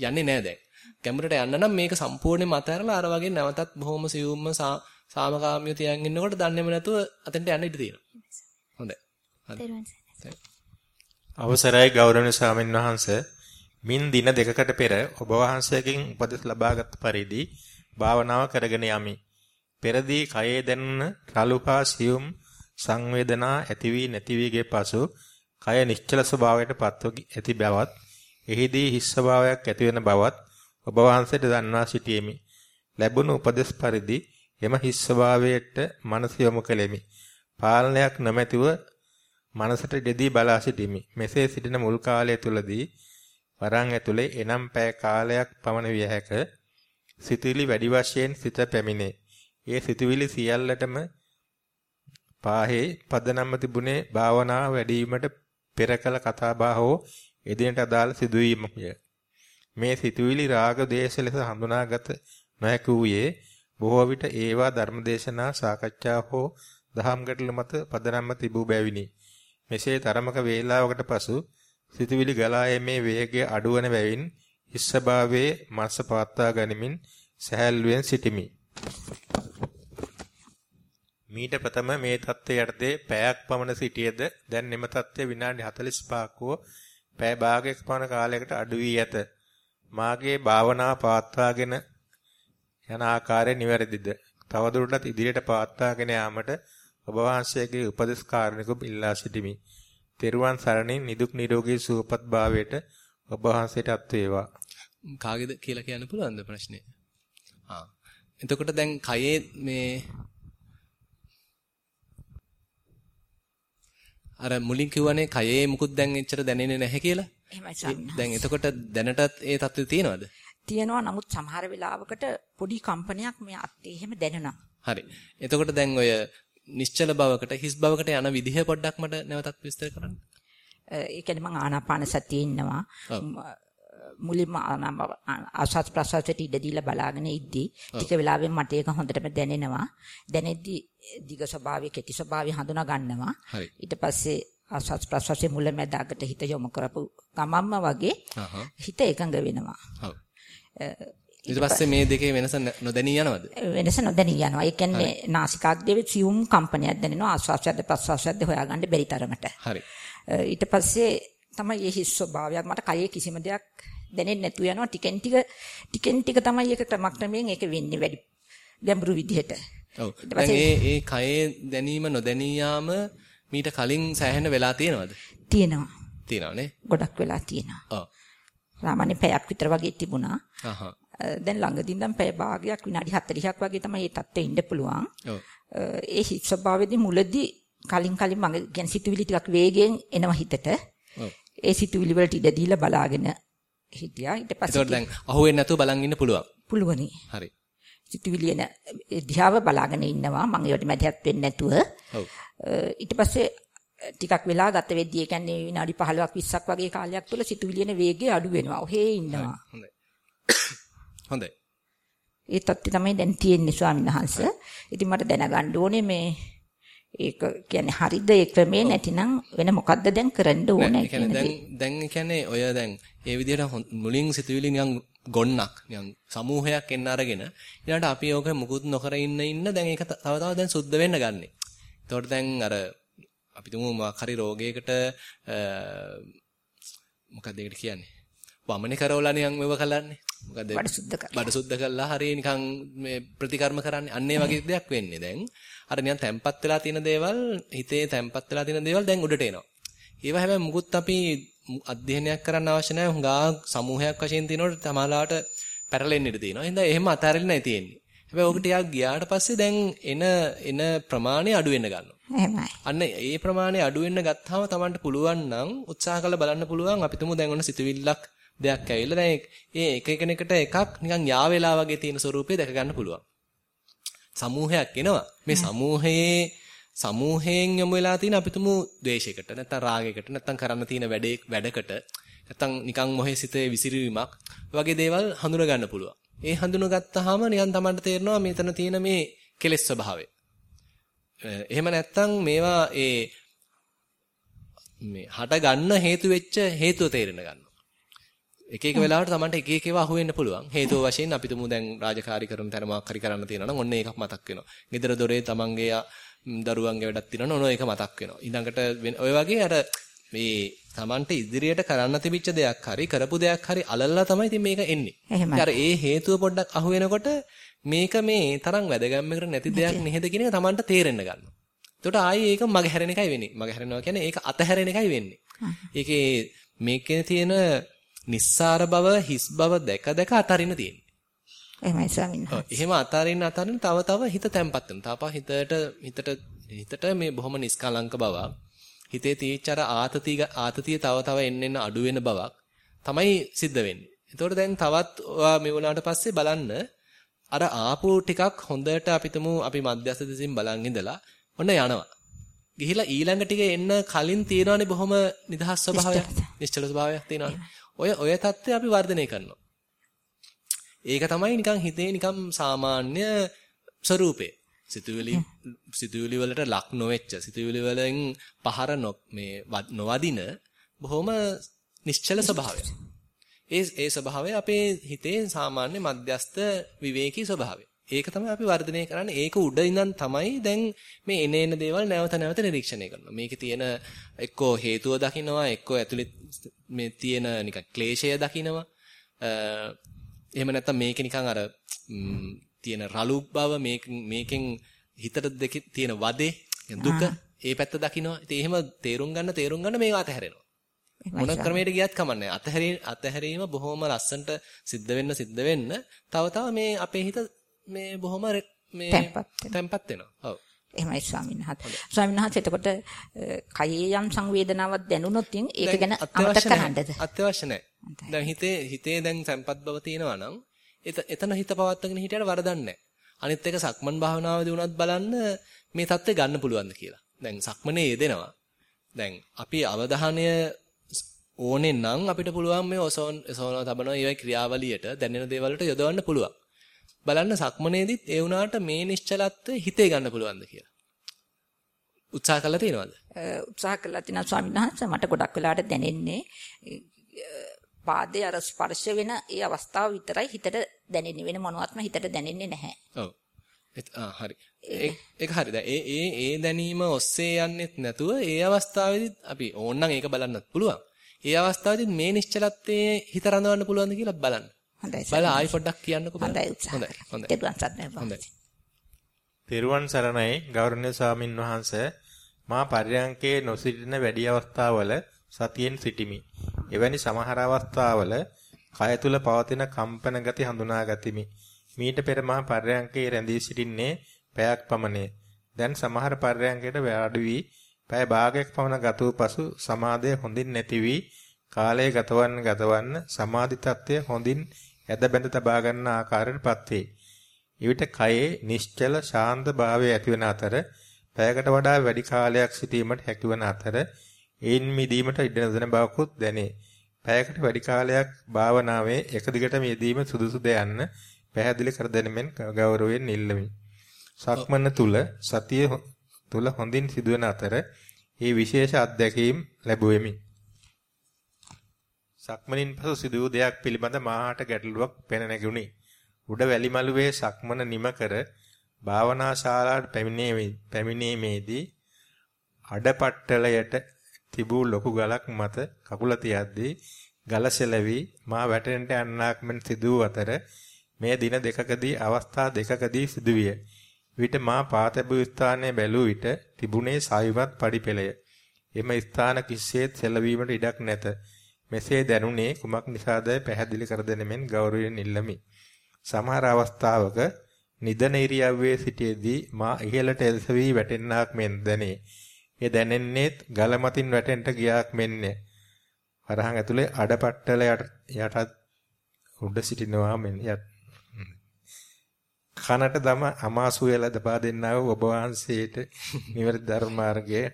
යන්නේ නෑ දැන්. ගැඹුරට යන්න නම් මේක සම්පූර්ණයෙන්ම අතහැරලා අර වගේ නැවතත් බොහොම සියුම්ම සාමකාමිය තියන් ඉන්නකොට දන්නේම නැතුව අතෙන්ට යන්න ඉඩ තියෙනවා. හොඳයි. අවසරයි ගෞරවනීය ස්වාමීන් වහන්සේ මින් දින දෙකකට පෙර ඔබ වහන්සේගෙන් උපදෙස් ලබාගත් පරිදි භාවනාව කරගෙන යමි. පෙරදී කයේ දැනෙන රළුපා සියුම් සංවේදනා ඇති වී නැති වීගේ පසු කය නිශ්චල ස්වභාවයට පත්ව ඇති බවත් එහිදී හිස් ස්වභාවයක් ඇති වෙන බවත් ඔබ වහන්සේට දන්වා සිටියෙමි. ලැබුණු උපදෙස් පරිදි එම හිස් ස්වභාවයට මනස යොමු කෙලෙමි. පාලනයක් නොමැතිව මනසට දෙදී බලා සිටිමි. මෙසේ සිටින මුල් කාලය තුලදී වරන් ඇතුලේ එනම් පෑ කාලයක් පමණ විය හැක සිතුවිලි වැඩි වශයෙන් සිත පැමිණේ. ඒ සිතුවිලි සියල්ලටම පාහේ පදනම්ම තිබුණේ භාවනාව වැඩිවීමට පෙර කළ කතාබහ හෝ එදිනට අදාළ සිදුවීමය. මේ සිතුවිලි රාග දේශ ලෙස හඳුනාගත නොහැකි වූයේ බොහෝ විට ඒවා ධර්මදේශනා සාකච්ඡා හෝ දහම් ගැටළු මත පදනම්ව තිබූ බැවිනි. මෙසේ තරමක වේලාවකට පසු සිතුවිලි ගලා යෑමේ වේගය අඩුවන බැවින් ඉස්සභාවයේ මනස පවත්වා ගනිමින් සහැල්ලුවෙන් සිටිමි. මීට ප්‍රථම මේ தත්ත්වය යටතේ පැයක් පමණ සිටියේද දැන් මෙම தත්ත්වය විනාඩි 45ක් වූ පැය භාගයක පමණ කාලයකට අඩු වී ඇත. මාගේ භාවනාව පවත්වාගෙන යන ආකාරය නිවැරදිද? තවදුරටත් ඉදිරියට පවත්වාගෙන යාමට ඔබ වහන්සේගේ උපදෙස් කාරණිකව ඉල්ලා සිටිමි. තෙරුවන් සරණින් නිදුක් නිරෝගී සුවපත් භාවයට ඔබ වහන්සේට අත් වේවා. කාගේද කියලා කියන්න පුළුවන්ද ප්‍රශ්නේ? ආ. එතකොට දැන් කයේ මේ අර මුලින් කිව්වනේ කයේ මුකුත් දැන් එච්චර දැනෙන්නේ නැහැ කියලා. එහෙමයි. දැන් එතකොට දැනටත් ඒ தත්ත්වය තියෙනවද? තියෙනවා නමුත් සමහර වෙලාවකට පොඩි කම්පනයක් මේ අත්තේ එහෙම දැනෙනවා. හරි. එතකොට දැන් ඔය නිශ්චල බවකට හිස් බවකට යන විදිහ පොඩ්ඩක් මට නැවතත් විස්තර කරන්න. ඒ කියන්නේ මම ආනාපාන සතියේ ඉන්නවා. මුලින්ම ආසත් ප්‍රසාරයට ඉඩ දීලා බලාගෙන ඉද්දි ටික වෙලාවෙන් මට ඒක හොඳටම දැනෙනවා. දැනෙද්දි දිග ස්වභාවය කෙටි ස්වභාවය හඳුනා ගන්නවා. ඊට පස්සේ ආසත් ප්‍රසාරයේ මුල මැද අගට හිත යොමු කරපු ගමම්ම වගේ හිත එකඟ වෙනවා. ඊට පස්සේ මේ දෙකේ වෙනස නොදැනී යනවද? වෙනස නොදැනී යනවා. ඒ කියන්නේ නාසිකාග්‍රයේ සියුම් කම්පනයක් දැනෙනවා. ආශ්වාසයක්ද ප්‍රශ්වාසයක්ද හොයාගන්න බැරි තරමට. හරි. ඊට පස්සේ තමයි මේ හිස් ස්වභාවයක් මට කයේ කිසිම දෙයක් දැනෙන්නේ නැතු යනවා. ටිකෙන් ටික ටිකෙන් ටික තමයි ඒක ක්‍රමක්‍රමයෙන් ඒක වෙන්නේ වැඩි ගැඹුරු විදිහට. ඔව්. දැන් ඒ ඒ කයේ දැනීම නොදැනී යාම මීට කලින් සෑහෙන වෙලා තියෙනවද? තියෙනවා. තියෙනවා නේ? ගොඩක් වෙලා තියෙනවා. ඔව්. සාමාන්‍ය පැයක් විතර වගේ තිබුණා. අහහ. දැන් ළඟදී ඉඳන් පැය භාගයක් විනාඩි 40ක් වගේ තමයි මේ තත්ත්වෙ ඉන්න පුළුවන්. ඔව්. ඒ හිත ස්වභාවයේදී මුලදී කලින් කලින් මගේ කියන්නේ සිතුවිලි ටිකක් වේගයෙන් එනවා හිතට. ඔව්. ඒ සිතුවිලි වලට ඉඩ දීලා බලාගෙන හිටියා. ඊට පස්සේ ඒතකොට දැන් අහුවෙන්නේ නැතුව බලන් ඉන්න පුළුවන්. පුළුවනි. හරි. සිතුවිලි එන දිහාව බලාගෙන ඉන්නවා. මම ඒවට මැදිහත් වෙන්නේ නැතුව. ඔව්. ඊට පස්සේ ටිකක් වෙලා ගත වෙද්දී ඒ කියන්නේ විනාඩි 15ක් 20ක් වගේ කාලයක් තුළ සිතුවිලි එන වේගය අඩු වෙනවා. ඔහේ ඉන්නවා. හොඳයි. හොඳයි. ඒ තත්ත්වය තමයි දැන් තියෙන්නේ ස්වාමීන් වහන්සේ. ඉතින් මට දැනගන්න ඕනේ මේ ඒක කියන්නේ හරිද ඒ ක්‍රමේ නැතිනම් වෙන මොකද්ද දැන් කරන්න ඕනේ කියන දැන් දැන් කියන්නේ ඔය දැන් ඒ විදිහට මුලින් සිතුවිලි නිකන් ගොන්නක් නිකන් සමූහයක් එන්න අරගෙන ඊළඟට අපි ඕක මුකුත් නොකර ඉන්න ඉන්න දැන් ඒක තව තව දැන් සුද්ධ වෙන්න ගන්නෙ. එතකොට දැන් අර අපි තුමු මොකක් හරි රෝගයකට මොකක්ද ඒකට කියන්නේ? වමනේ කරවලා නිකන් මෙව කලන්නේ. මොකද බඩ සුද්ධ කරලා. බඩ සුද්ධ කරලා හරිය නිකන් මේ ප්‍රතිකර්ම කරන්නේ. අන්න ඒ වගේ දෙයක් වෙන්නේ දැන්. අර නිකන් තැම්පත් වෙලා තියෙන දේවල් හිතේ තැම්පත් වෙලා තියෙන දේවල් දැන් උඩට එනවා. ඒවා හැබැයි මුකුත් අපි අධ්‍යයනයක් කරන්න අවශ්‍ය නැහැ. හුඟා සමූහයක් වශයෙන් තියෙනකොට තමලාට පැටලෙන්න ඉඩ තියෙනවා. එහෙනම් එහෙම අතාරින්න නැති තියෙන්නේ. හැබැයි ඕක ටිකක් ගියාට පස්සේ දැන් එන එන ප්‍රමාණය අඩු වෙන්න ගන්නවා. එහෙමයි. අන්න ඒ ප්‍රමාණය අඩු වෙන්න ගත්තාම Tamanට පුළුවන් නම් උත්සාහ කරලා බලන්න පුළුවන් අපි තුමු දැන් ඔන්න සිතුවිල්ලක් දෙයක් ඇවිල්ලා දැන් ඒ එක එකනකට එකක් නිකන් යා වෙලා වගේ තියෙන ස්වරූපය දැක ගන්න පුළුවන්. සමූහයක් එනවා. මේ සමූහයේ සමූහයෙන් යොමු වෙලා තියෙන අපි තුමු ද්වේෂයකට නැත්නම් රාගයකට නැත්නම් කරන්න තියෙන වැඩේ වැඩකට නැත්නම් නිකන් මොහේ සිතේ විසිරීමක් වගේ දේවල් හඳුන ගන්න පුළුවන්. ඒ හඳුනගත්තාම නිකන් Tamanට තේරෙනවා මෙතන තියෙන මේ කෙලෙස් ස්වභාවය. එහෙම නැත්නම් මේවා ඒ මේ හට ගන්න හේතු වෙච්ච හේතුව තේරෙන ගන්නවා. එක එක වෙලාවට Tamanට එක එක ඒවා අහුවෙන්න පුළුවන්. හේතුව වශයෙන් අපි තුමු දැන් රාජකාරී කරන තැන මොකක් හරි කරන්න තියෙනවා නම් ඔන්න ඒකක් මතක් වෙනවා. ගෙදර දොරේ Tamanගේ දරුවන්ගේ වැඩක් තියෙනවා ඔන්න ඒක මතක් වෙනවා. ඊළඟට ඔය වගේ අර මේ Tamanට ඉදිරියට කරන්න තිබිච්ච දෙයක් හරි කරපු දෙයක් හරි අලල්ලා තමයි ඉතින් මේක එන්නේ. අර ඒ හේතුව පොඩ්ඩක් අහුවෙනකොට මේක මේ තරම් වැදගම්මකට නැති දෙයක් නේද කියන එක Tamanට තේරෙන්න ගන්නවා. එතකොට ආයේ ඒක මග හැරෙන එකයි වෙන්නේ. මග හැරෙනවා කියන්නේ ඒක අතහැරෙන එකයි වෙන්නේ. ඒකේ මේකේ තියෙන නිස්සාර බව, හිස් බව දැක දැක අතරින්න තියෙන්නේ. එහෙමයි ස්වාමීන් වහන්සේ. එහෙම අතරින්න අතරින්න තව තව හිත තැම්පත් වෙනවා. තව හිතට හිතට හිතට මේ බොහොම නිස්කලංක බවක් හිතේ තීච්ච අර ආතතිය ආතතිය තව තව එන්න එන්න අඩු වෙන බවක් තමයි සිද්ධ වෙන්නේ. එතකොට දැන් තවත් ඔයා මේ වුණාට පස්සේ බලන්න අර ආපු ටිකක් හොඳට අපිටම අපි මධ්‍යස්ථ දෙසින් බලන් ඉඳලා ඔන්න යනවා. ගිහිලා ඊළඟ ටික එන්න කලින් තියෙනවානේ බොහොම නිදහස් ස්වභාවයක්, නිශ්චල ස්වභාවයක් තියෙනවානේ. ඔය ඔය தත්ත්වය අපි වර්ධනය කරනවා. ඒක තමයි නිකන් හිතේ නිකන් සාමාන්‍ය ස්වરૂපය. සිතුවිලි සිතුවිලි වලට ලක් නොවෙච්ච සිතුවිලි වලින් පහර මේ නොවදින බොහොම නිශ්චල ස්වභාවය. ඒ ඒ ස්වභාවය අපේ හිතේ සාමාන්‍ය මධ්‍යස්ත විවේකී ස්වභාවය. ඒක තමයි අපි වර්ධනය කරන්නේ. ඒක උඩ ඉඳන් තමයි දැන් මේ එනේන දේවල් නැවත නැවත නිරීක්ෂණය කරනවා. මේකේ තියෙන එක්කෝ හේතුව දකින්නවා, එක්කෝ ඇතුලේ මේ තියෙන නිකන් ක්ලේශය දකින්නවා. එහෙම නැත්නම් මේකේ නිකන් අර තියෙන රළු බව මේකෙන් හිතට දෙක තියෙන වදේ දුක ඒ පැත්ත දකින්නවා. ඉතින් එහෙම තේරුම් ගන්න තේරුම් ගන්න මේක අතහැරෙනවා. මොන ක්‍රමයකට ගියත් කමන්නේ. අතහැරීම අතහැරීම බොහොම ලස්සනට සිද්ධ වෙන්න සිද්ධ වෙන්න තව තව මේ අපේ හිත මේ බොහොම මේ තැම්පත් වෙනවා. ඔව්. එහෙමයි ස්වාමීන් වහන්සේ. ස්වාමීන් වහන්සේ එතකොට කයේ යම් සංවේදනාවක් දැනුනොත් ඒක ගැන අමතක කරන්නද? අත්‍යවශ්‍ය නැහැ. දැන් හිතේ හිතේ දැන් තැම්පත් බව තියෙනවා නම් එතන හිත පවත්වාගෙන හිටියට වරදක් නැහැ. අනිත් එක සක්මන් භාවනාවේදී වුණත් බලන්න මේ தත්ත්වය ගන්න පුළුවන්ද කියලා. දැන් සක්මනේ යෙදෙනවා. දැන් අපි අවධානය ඕනේ නම් අපිට පුළුවන් මේ ඔසෝන් ඔසෝන තබන ඒ ක්‍රියාවලියට දැනෙන දේවල් වලට යොදවන්න පුළුවන්. බලන්න සක්මනේදීත් ඒ වුණාට මේ නිශ්චලත්වය හිතේ ගන්න පුළුවන්ද කියලා. උත්සාහ කළා තියෙනවද? උත්සාහ කළා තියෙනවා ස්වාමීන් වහන්සේ මට ගොඩක් වෙලාවට දැනෙන්නේ පාදයේ අර ස්පර්ශ වෙන ඒ අවස්ථාව විතරයි හිතට දැනෙන්නේ වෙන මොනවත්ම හිතට දැනෙන්නේ නැහැ. ඔව්. හරි. ඒක හරි. දැන් ඒ ඒ ඒ දැනීම ඔස්සේ යන්නෙත් නැතුව ඒ අවස්ථාවේදී අපි ඕනනම් ඒක බලන්නත් පුළුවන්. ඒ අවස්ථාවේදී මේ නිශ්චලත්වයේ හිත රඳවන්න පුළුවන්ද කියලා බලන්න. හොඳයි. බලලා ආයි පොඩ්ඩක් කියන්නකෝ බලන්න. හොඳයි උත්සාහ. හොඳයි. හොඳයි. හොඳයි. තෙරුවන් සරණයි ගෞරවනීය ස්වාමින් වහන්සේ මා පර්යංකේ නොසිටින වැඩි අවස්ථාවල සතියෙන් සිටිමි. එවැනි සමහර අවස්ථාවල කය තුල පවතින කම්පන ගති හඳුනා ගතිමි. මීට පෙර මා පර්යංකේ රැඳී සිටින්නේ පැයක් පමණේ. දැන් සමහර පර්යංකයට වැඩි වී පැය භාගයක් පමණ ගත වූ පසු සමාධිය හොඳින් නැති වී කාලය ගතවන්න ගතවන්න සමාධි තත්ත්වය හොඳින් ඇද බැඳ තබා ගන්න ආකාරයටපත් වේ. ඊවිත කයේ නිශ්චල ශාන්ත භාවය ඇතිවන අතර පැයකට වඩා වැඩි කාලයක් සිටීමට හැකිවන අතර ඒන් මිදීමට ඉඩ නොදෙන බවකුත් දැනේ. පැයකට වැඩි කාලයක් භාවනාවේ එක දිගටම යෙදීම සුදුසුද යන්න පැහැදිලි කර දෙනෙමින් ගෞරවයෙන් ඉල්ලමි. සක්මන තුල සතිය තුල හොඳින් සිදුවන අතර මේ විශේෂ අත්දැකීම් ලැබුවෙමි. සක්මනින් පසු සිදු වූ දෙයක් පිළිබඳ මාහට ගැටලුවක් පෙන නැගුණි. උඩ වැලිමලුවේ සක්මන නිම කර භාවනා ශාලාවට පැමිණීමේදී අඩපට්ටලයට තිබූ ලොකු ගලක් මත කකුල තියද්දී ගල සෙලවි මා වැටෙන්නට යන්නක් මෙන් සිදු අතර මේ දින දෙකකදී අවස්ථා දෙකකදී සිදුවිය. විට මා පාතබු ස්ථානයේ බැලූ විට තිබුණේ සාවිවත් පඩිපෙළය. එම ස්ථාන කිසිසේත් සෙලවීමට ඉඩක් නැත. මෙසේ දැනුනේ කුමක් නිසාදයි පැහැදිලි කර දෙනෙමින් ගෞරවයෙන් ඉල්ලමි. සමහර අවස්ථාවක නිදන ඉරියව්වේ සිටියේදී මා ඉහළට එල්සවි වැටෙන්නාක් මෙන් දැනේ. ඒ දැනෙන්නේත් ගල මතින් වැටෙන්න ගියාක් මෙන්නේ. වරහන් ඇතුලේ අඩපට්ටල යටත් උඩ සිටිනවා මෙන් යත්. කනට දම අමාසු වේල දපා දෙන්නා වූ ඔබ වහන්සේට නිවැරදි ධර්ම මාර්ගයේ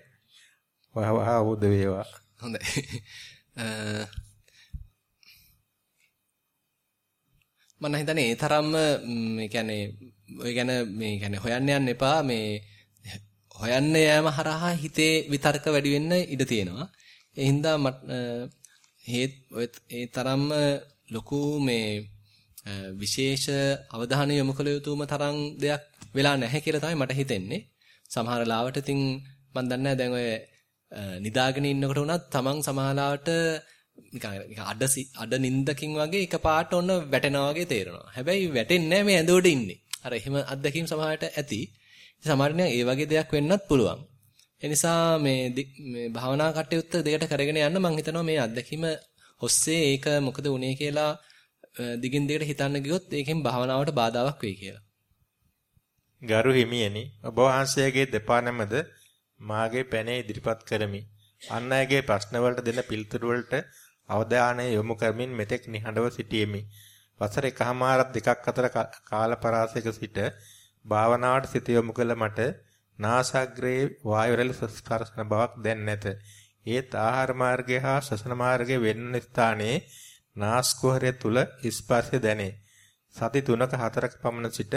වහවහ උද වේවා. හොඳයි. මම හිතන්නේ ඒ තරම්ම මේ කියන්නේ ඔය ගැන මේ කියන්නේ හොයන්න යන්න එපා මේ හොයන්න යෑම හරහා හිතේ විතර්ක වැඩි වෙන්න ඉඩ තියෙනවා. ඒ හින්දා ඒ තරම්ම ලොකු මේ විශේෂ අවධානය යොමු කළ යුතුම තරම් දෙයක් වෙලා නැහැ කියලා තමයි මට හිතෙන්නේ. සමහර ලාවට ඉතින් මම දන්නේ දැන් ඔය නිදාගෙන ඉන්නකොට උනත් තමන් සමහරලාවට නිකන් නිකන් අඩ අඩ නින්දකින් වගේ එකපාරට ඔන්න වැටෙනවා වගේ තේරෙනවා. හැබැයි වැටෙන්නේ නැහැ මේ ඇඳ උඩ ඉන්නේ. අර එහෙම අත්දැකීම් සමහරට ඇති. සමහරවිට ඒ වගේ දෙයක් වෙන්නත් පුළුවන්. ඒ නිසා මේ මේ භාවනා කටයුත්ත දෙකට කරගෙන යන්න මම හිතනවා මේ අත්දැකීම ඔස්සේ ඒක මොකද වුනේ කියලා දිගින් දිගට හිතන්න ගියොත් ඒකෙන් භාවනාවට බාධාවක් වෙයි කියලා. ගරු හිමියනි ඔබ වහන්සේගේ දෙපා නැමද මාගේ පැනේ ඉදිරිපත් කරමි. අන් අයගේ ප්‍රශ්න වලට දෙන පිළිතුරු වලට අවධානය යොමු කරමින් මෙතෙක් නිහඬව සිටියෙමි. වසර එකහමාරක් දෙකක් අතර කාල පරාසයක සිට භාවනාවට සිත යොමු කළ මට නාසග්‍රේ වායු රැලි ස්පර්ශන බවක් දැන් නැත. ඒත් ආහාර මාර්ගය හා ශ්වසන මාර්ගය වෙන්න ස්ථානයේ නාස්කුහරය තුල ස්පර්ශය දැනේ. සති 3ක 4ක පමණ සිට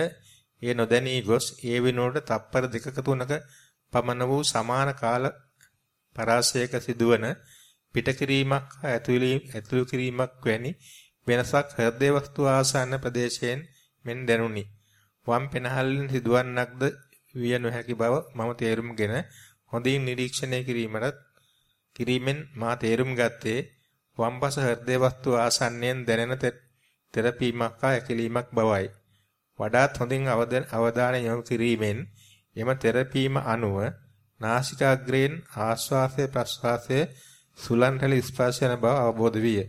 ඒ නොදැනී ගොස් ඒ වෙනුවට තප්පර දෙකක තුනක පමණ වූ සමාන කාල පරාසයක සිදුවන පිටකිරීමක් හා ඇතුළු කිරීමක් වැනි වෙනසක් හෘදේ වස්තු ආසන්න ප්‍රදේශයෙන් මෙන් දැනුනි. වම් පෙනහල්ලෙන් සිදුවන්නක්ද විය නොහැකි බව මම තේරුම්ගෙන හොඳින් නිරීක්ෂණය කිරීමට කිරීමෙන් මා තේරුම් ගත්තේ වම්පස හෘදේ වස්තු ආසන්නයෙන් දැනෙන තෙරපීමක් හා ඇකිලීමක් බවයි. වඩාත් හොඳින් අවධානය යොමු කිරීමෙන් එම තෙරපීම අනුව නාසිකාග්‍රයෙන් ආශ්වාසය ප්‍රශ්වාසය සුලන්තල ස්පර්ශන බව අවබෝධ විය.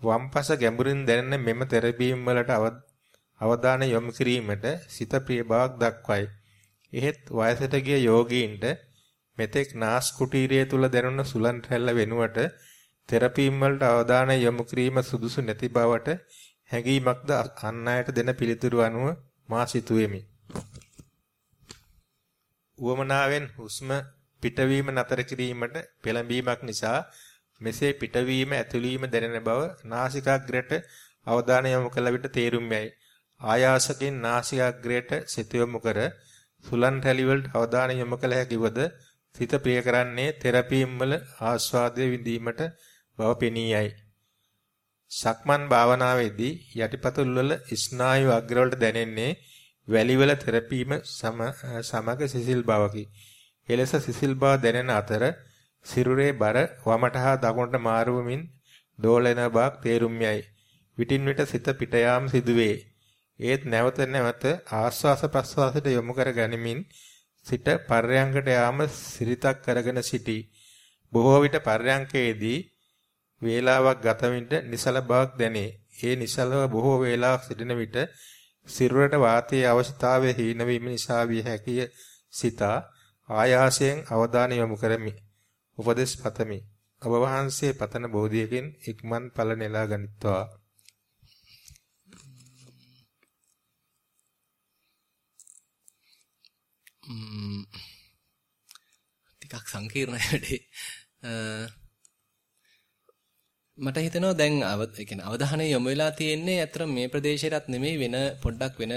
වම්පස ගැඹුරින් දැනෙන මෙම තෙරපීම් වලට අවධානය යොමු කිරීමට සිත ප්‍රිය බවක් දක්වයි. එහෙත් වයසට ගිය යෝගීන්ට මෙතෙක් නාස් කුටීරය තුල දැනුණ සුලන් රැල්ල වෙනුවට තෙරපීම් වලට අවධානය යොමු කිරීම සුදුසු නැති බවට හැඟීමක්ද අන් අයට දෙන පිළිතුරු අනුව මා සිතුවෙමි. උවමනාවෙන් හුස්ම පිටවීම නතර කිරීමට පෙළඹීමක් නිසා මෙසේ පිටවීම ඇතුළීම දැනෙන බව නාසිකාග්‍රයට අවධානය යොමු කළ විට තේරුම් යයි. ආයාසකින් නාසිකාග්‍රයට සිත යොමු කර සුලන් රැලි වලට අවධානය යොමු කළ හැකිවද සිත ප්‍රිය කරන්නේ තෙරපීම් වල ආස්වාදයේ විඳීමට බව පෙනී යයි. සක්මන් භාවනාවේදී යටිපතුල් වල ස්නායු අග්‍රවලට දැනෙන්නේ වැලිවල තෙරපීම සමග සිසිල් බවකි. එලෙස සිසිල් බව දැනෙන අතර සිරුරේ බර වමට හා දකුණට මාරු වෙමින් දෝලන බවක් තේරුම් යයි. විටින් විට සිත පිට යාම සිදුවේ. ඒත් නැවත නැවත ආස්වාස ප්‍රස්වාසයට යොමු කර ගනිමින් සිට පර්යංකට යාම සිරිතක් කරගෙන සිටී. බොහෝ විට පර්යංකයේදී වේලාවක් ගත විට නිසල බවක් දැනේ. ඒ නිසලව බොහෝ වේලාවක් සිටින විට සිරුරට වාතයේ අවශ්‍යතාවය හීන වීම නිසා විය හැකිය සිතා ආයාසයෙන් අවධානය යොමු කරමි. උපදේශ පතමි. ඔබ වහන්සේ පතන බෝධියකින් ඉක්මන් ඵල නෙලා ගනිත්වා. ටිකක් සංකීර්ණයි වැඩේ. මට හිතෙනවා දැන් අවධානය යොමු වෙලා තියෙන්නේ අතර මේ ප්‍රදේශයටත් නෙමෙයි වෙන පොඩ්ඩක් වෙන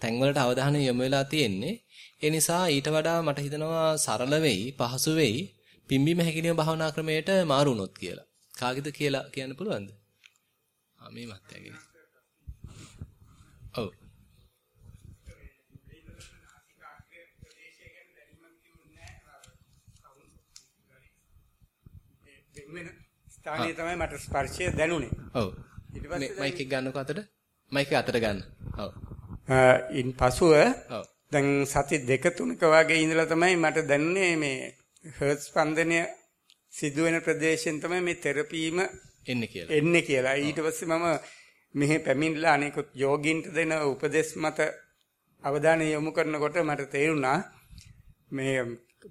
තැන්වලට අවධානය යොමු වෙලා තියෙන්නේ. ඒ නිසා ඊට වඩා මට හිතෙනවා සරල වෙයි, පහසු වෙයි පිම්බීම හැකිලිම භාවනා ක්‍රමයට මාරු වුණොත් කියලා. කාගෙද කියලා කියන්න පුළුවන්ද? ආ මේ මත්තයාගේ. ඔව්. වෙන ස්ථානයේ තමයි මට ස්පර්ශය දැනුනේ. ඔව්. ඊට පස්සේ මයික් එක ගන්නකො අතට. මයික් එක අතට ගන්න. ඔව්. ඉන් පසුව දැන් සති දෙක තුනක වගේ ඉඳලා තමයි මට දැනුනේ මේ හර්ට් ස්පන්දනය සිදුවෙන ප්‍රදේශයෙන් තමයි මේ තෙරපීම එන්නේ කියලා. එන්නේ කියලා. ඊට පස්සේ මම මෙහි පැමිණලා අනිකුත් යෝගින්ට දෙන උපදේශ මත අවධානය යොමු කරනකොට මට තේරුණා මේ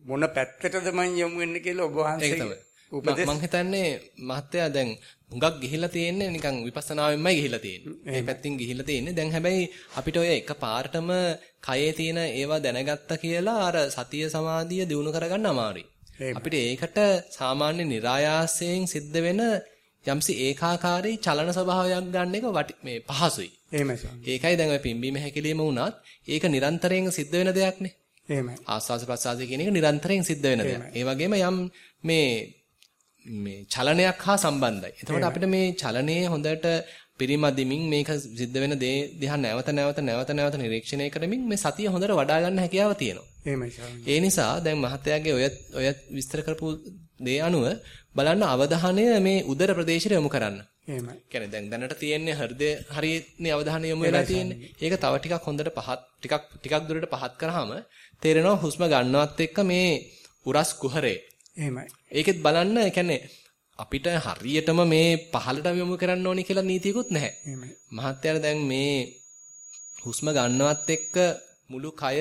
මොන පැත්තටද මම යොමු වෙන්නේ කියලා ඔබ වහන්සේ උපදෙස් මම හිතන්නේ මහත්තයා දැන් හුඟක් ගිහිල්ලා තියෙන්නේ නිකන් විපස්සනාවෙන්මයි ගිහිල්ලා තියෙන්නේ. මේ පැත්තින් ගිහිල්ලා තියෙන්නේ. දැන් හැබැයි අපිට ඔය එක පාරටම කයේ තියෙන ඒවා දැනගත්තා කියලා අර සතිය සමාධිය දිනු කරගන්න අමාරුයි. අපිට ඒකට සාමාන්‍ය નિરાයාසයෙන් සිද්ධ වෙන යම්සි ඒකාකාරී චලන ස්වභාවයක් ගන්න එක මේ පහසුයි. එහෙමයි. ඒකයි දැන් ඔය පිම්බීම හැකිලිම වුණත් ඒක නිරන්තරයෙන් සිද්ධ වෙන දෙයක්නේ. එහෙමයි. ආස්වාස ප්‍රසආසය කියන එක නිරන්තරයෙන් සිද්ධ වෙන දෙයක්. ඒ වගේම යම් මේ මේ චලනයක් හා සම්බන්ධයි. එතකොට අපිට මේ චලනයේ හොඳට පිරිමදිමින් මේක සිද්ධ වෙන දේ දිහා නැවත නැවත නැවත නැවත නිරීක්ෂණය කරමින් මේ සතිය හොඳට වඩා ගන්න හැකියාව තියෙනවා. එහෙමයි ඒ නිසා දැන් මහත්තයාගේ ඔය ඔය විස්තර කරපු දේ අනුව බලන්න අවධානය මේ උදර ප්‍රදේශයට යොමු කරන්න. එහෙමයි. කියන්නේ දැන් දැනට තියෙන්නේ හෘදය හරියනේ අවධානය යොමු වෙලා තියෙන්නේ. ඒක තව ටිකක් හොඳට පහත් ටිකක් ටිකක් දුරට පහත් කරාම තේරෙනවා හුස්ම ගන්නවත් එක්ක මේ උරස් කුහරේ එහෙමයි. ඒකෙත් බලන්න يعني අපිට හරියටම මේ පහළට යොමු කරන්න ඕනි කියලා නීතියකුත් නැහැ. එහෙමයි. මහත්යර දැන් මේ හුස්ම ගන්නවත් එක්ක මුළු කය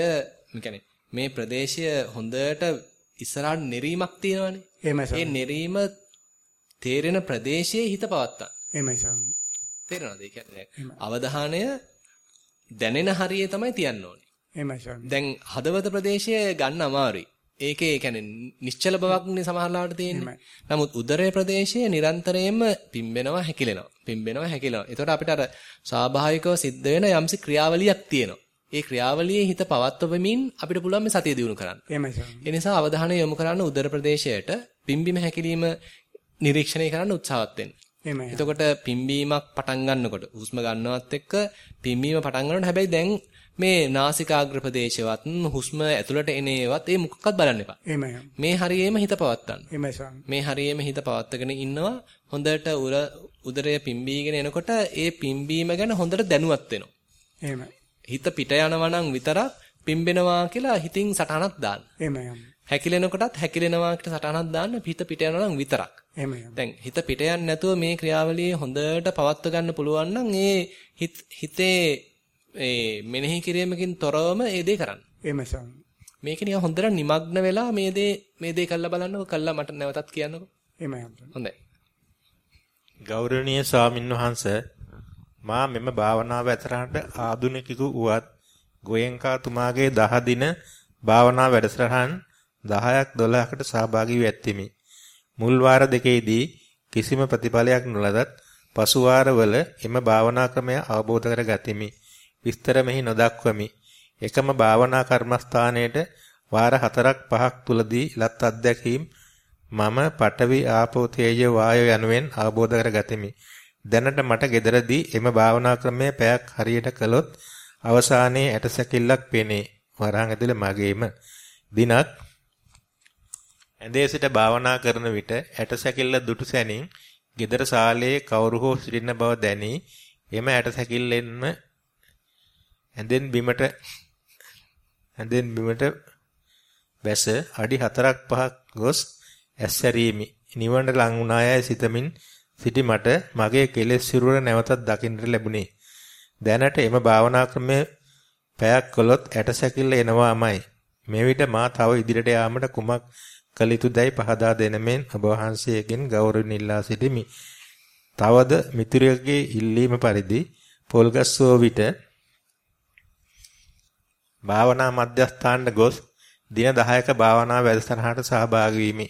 يعني මේ ප්‍රදේශය හොඳට ඉස්සරහට නෙරීමක් තියෙනවානේ. එහෙමයි ඒ නෙරීම තේරෙන ප්‍රදේශයේ හිත පවත්තා. එහෙමයි ස්වාමී. තේරෙනවද? ඒ කියන්නේ අවධානය දැනෙන හරියේ තමයි තියන්න ඕනේ. එහෙමයි ස්වාමී. දැන් හදවත ප්‍රදේශය ගන්න අමාරුයි. ඒකේ කියන්නේ නිශ්චල බවක්නේ සමහරලාට තියෙන්නේ. නමුත් උදරයේ ප්‍රදේශය නිරන්තරයෙන්ම පිම්බෙනවා හැකිලෙනවා. පිම්බෙනවා හැකිලෙනවා. එතකොට අපිට අර ස්වාභාවිකව සිද්ධ වෙන යම්සි ක්‍රියාවලියක් තියෙනවා. ඒ ක්‍රියාවලියේ හිත පවත්වමින් අපිට පුළුවන් මේ සතිය දිනු කරන්න. ඒ නිසා අවධානය යොමු කරන්න උදර ප්‍රදේශයට පිම්බීම හැකිලිම නිරීක්ෂණය කරන්න උත්සාහවත් වෙන්න. එතකොට පිම්බීමක් පටන් ගන්නකොට හුස්ම ගන්නවත් එක්ක පිම්බීම පටන් ගන්නකොට හැබැයි දැන් මේ නාසිකාග්‍ර ප්‍රදේශවත් හුස්ම ඇතුළට එන ඒවත් ඒ මුඛකත් බලන්න එපා. එහෙමයි. මේ හරියෙම හිත පවත්තන්න. එහෙමයි. මේ හරියෙම හිත පවත්වාගෙන ඉන්නවා. හොඳට උර උදරය පිම්බීගෙන එනකොට ඒ පිම්බීම ගැන හොඳට දැනුවත් වෙනවා. එහෙමයි. හිත පිට යනවා නම් විතරක් පිම්බෙනවා කියලා හිතින් සටහනක් දාන්න. එහෙමයි. හැකිලෙනකොටත් හැකිලෙනවා කියලා සටහනක් දාන්න හිත පිට යනවා නම් විතරක්. එහෙමයි. දැන් හිත පිට යන්නේ නැතුව මේ ක්‍රියාවලියේ හොඳට පවත්ව ගන්න පුළුවන් නම් ඒ හිතේ ඒ මෙනෙහි කිරීමකින් තොරවම ඒ දේ කරන්න. එහෙමයි සම්. මේක නිකන් හොඳට নিমগ্ন වෙලා මේ දේ මේ දේ කළා බලන්නකො කළා මට නැවතත් කියන්නකො. එහෙමයි හම්බුනේ. හොඳයි. ගෞරවනීය ස්වාමින්වහන්ස මා මෙම භාවනාව ඇතරහට ආදුනිකෙකු වුවත් ගෝයන්කා තුමාගේ 10 දින භාවනා වැඩසටහන් 10ක් 12කට සහභාගී වී ඇත්تمي. මුල් වාර දෙකේදී කිසිම ප්‍රතිඵලයක් නොලදත් පසු වාරවල එම භාවනා ක්‍රමය අවබෝධ කර ගතිමි. විස්තර මෙහි නොදක්වමි. එකම භාවනා කර්මස්ථානයේට වාර 4ක් 5ක් තුලදී ලත් අත්දැකීම් මම පඨවි ආපෝ තේජෝ වායෝ යනුවෙන් අවබෝධ කර ගතිමි. දැනට මට gederදී එම භාවනා ක්‍රමය පැයක් හරියට කළොත් අවසානයේ ඇටසැකිල්ලක් පෙනේ. වරහන් ඇතුලේ මගේම දිනක් ඇඳේ සිට භාවනා කරන විට ඇටසැකිල්ල දුටු සැනින් gedara සාලේ කවුරු හෝ සිටින බව දැනි එම ඇටසැකිල්ලෙන්ම ඇඳෙන් බිමට ඇඳෙන් බිමට බැස අඩි 4ක් 5ක් ගොස් ඇස්සරීමි නිවනට ලං වුණායයි සිතමින් සිටි මට මගේ කෙලෙස් සිරුර නැවතත් දකින්නට ලැබුණේ. දැනට එම භාවනා ක්‍රමය පැයක් කළොත් ඇටසැකිල්ල එනවාමයි. මේ විට මා තව ඉදිරියට යාමට කුමක් කළ යුතුදයි පහදා දෙනමෙන් ඔබ වහන්සේගෙන් ගෞරවයෙන් ඉල්ලා සිටිමි. තවද මිතුරියගේ ඉල්ලීම පරිදි පොල්ගස්සෝ විට භාවනා මධ්‍යස්ථානට ගොස් දින 10ක භාවනා වැඩසටහනට සහභාගී වීමි.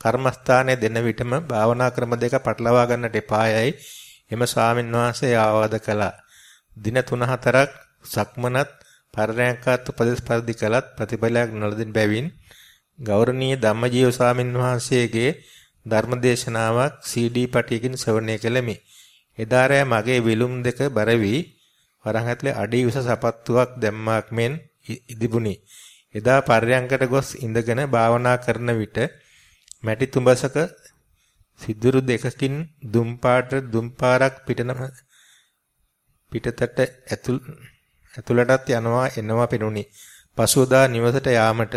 කර්මස්ථානයේ දෙන විටම භාවනා ක්‍රම දෙක පටලවා ගන්නට එපායයි එම ස්වාමින් වහන්සේ ආවාද කළා. දින 3-4ක් සක්මනත් පරයන්කත් උපදේශ පරිදි කළත් ප්‍රතිඵලයක් නොලදින් බැවින් ගෞරවනීය ධම්මජීව ස්වාමින් වහන්සේගේ ධර්මදේශනාවක් CD පටියකින් ශ්‍රවණය කළෙමි. එදා රෑ මගේ විලුම් දෙක බර වී වරන් ඇතුලේ අඩි උස සපත්තුවක් දැම්මාක් මෙන් ඉදිබුනි. එදා පර්යංකට ගොස් ඉඳගෙන භාවනා කරන විට මැටි තුඹසක සිදුරු දෙකකින් දුම් පාට දුම් පාරක් පිටන පිටතට ඇතුල් ඇතුළටත් යනවා එනවා පෙනුනි. පසුවදා නිවසට යාමට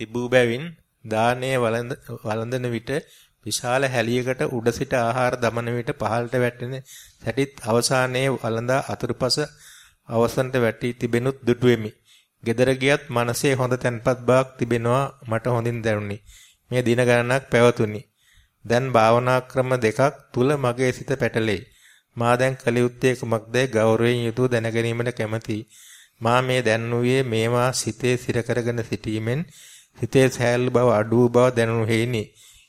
තිබූ බැවින් දානය වළඳන විට විශාල හැලියකට උඩ සිට ආහාර දමන විට පහළට වැටෙන සැටිත් අවසානයේ වළඳා අතුරුපස අවසන්ට වැටි තිබෙනුත් දුටුවෙමි. gedara giyat මනසේ හොඳ තැන්පත් බවක් තිබෙනවා මට හොඳින් දැනුනි. මේ දින ගණනක් පැවතුනි. දැන් භාවනා ක්‍රම දෙකක් තුල මගේ සිත පැටලෙයි. මා දැන් කළ යුත්තේ කුමක්දයි ගෞරවයෙන් යුතුව දැනගැනීමට කැමැතියි. මා මේ දැන්නුවේ මේවා සිතේ සිර කරගෙන සිටීමෙන් හිතේ සෑල්ලු බව අඩු බව දැනුණු හේිනි.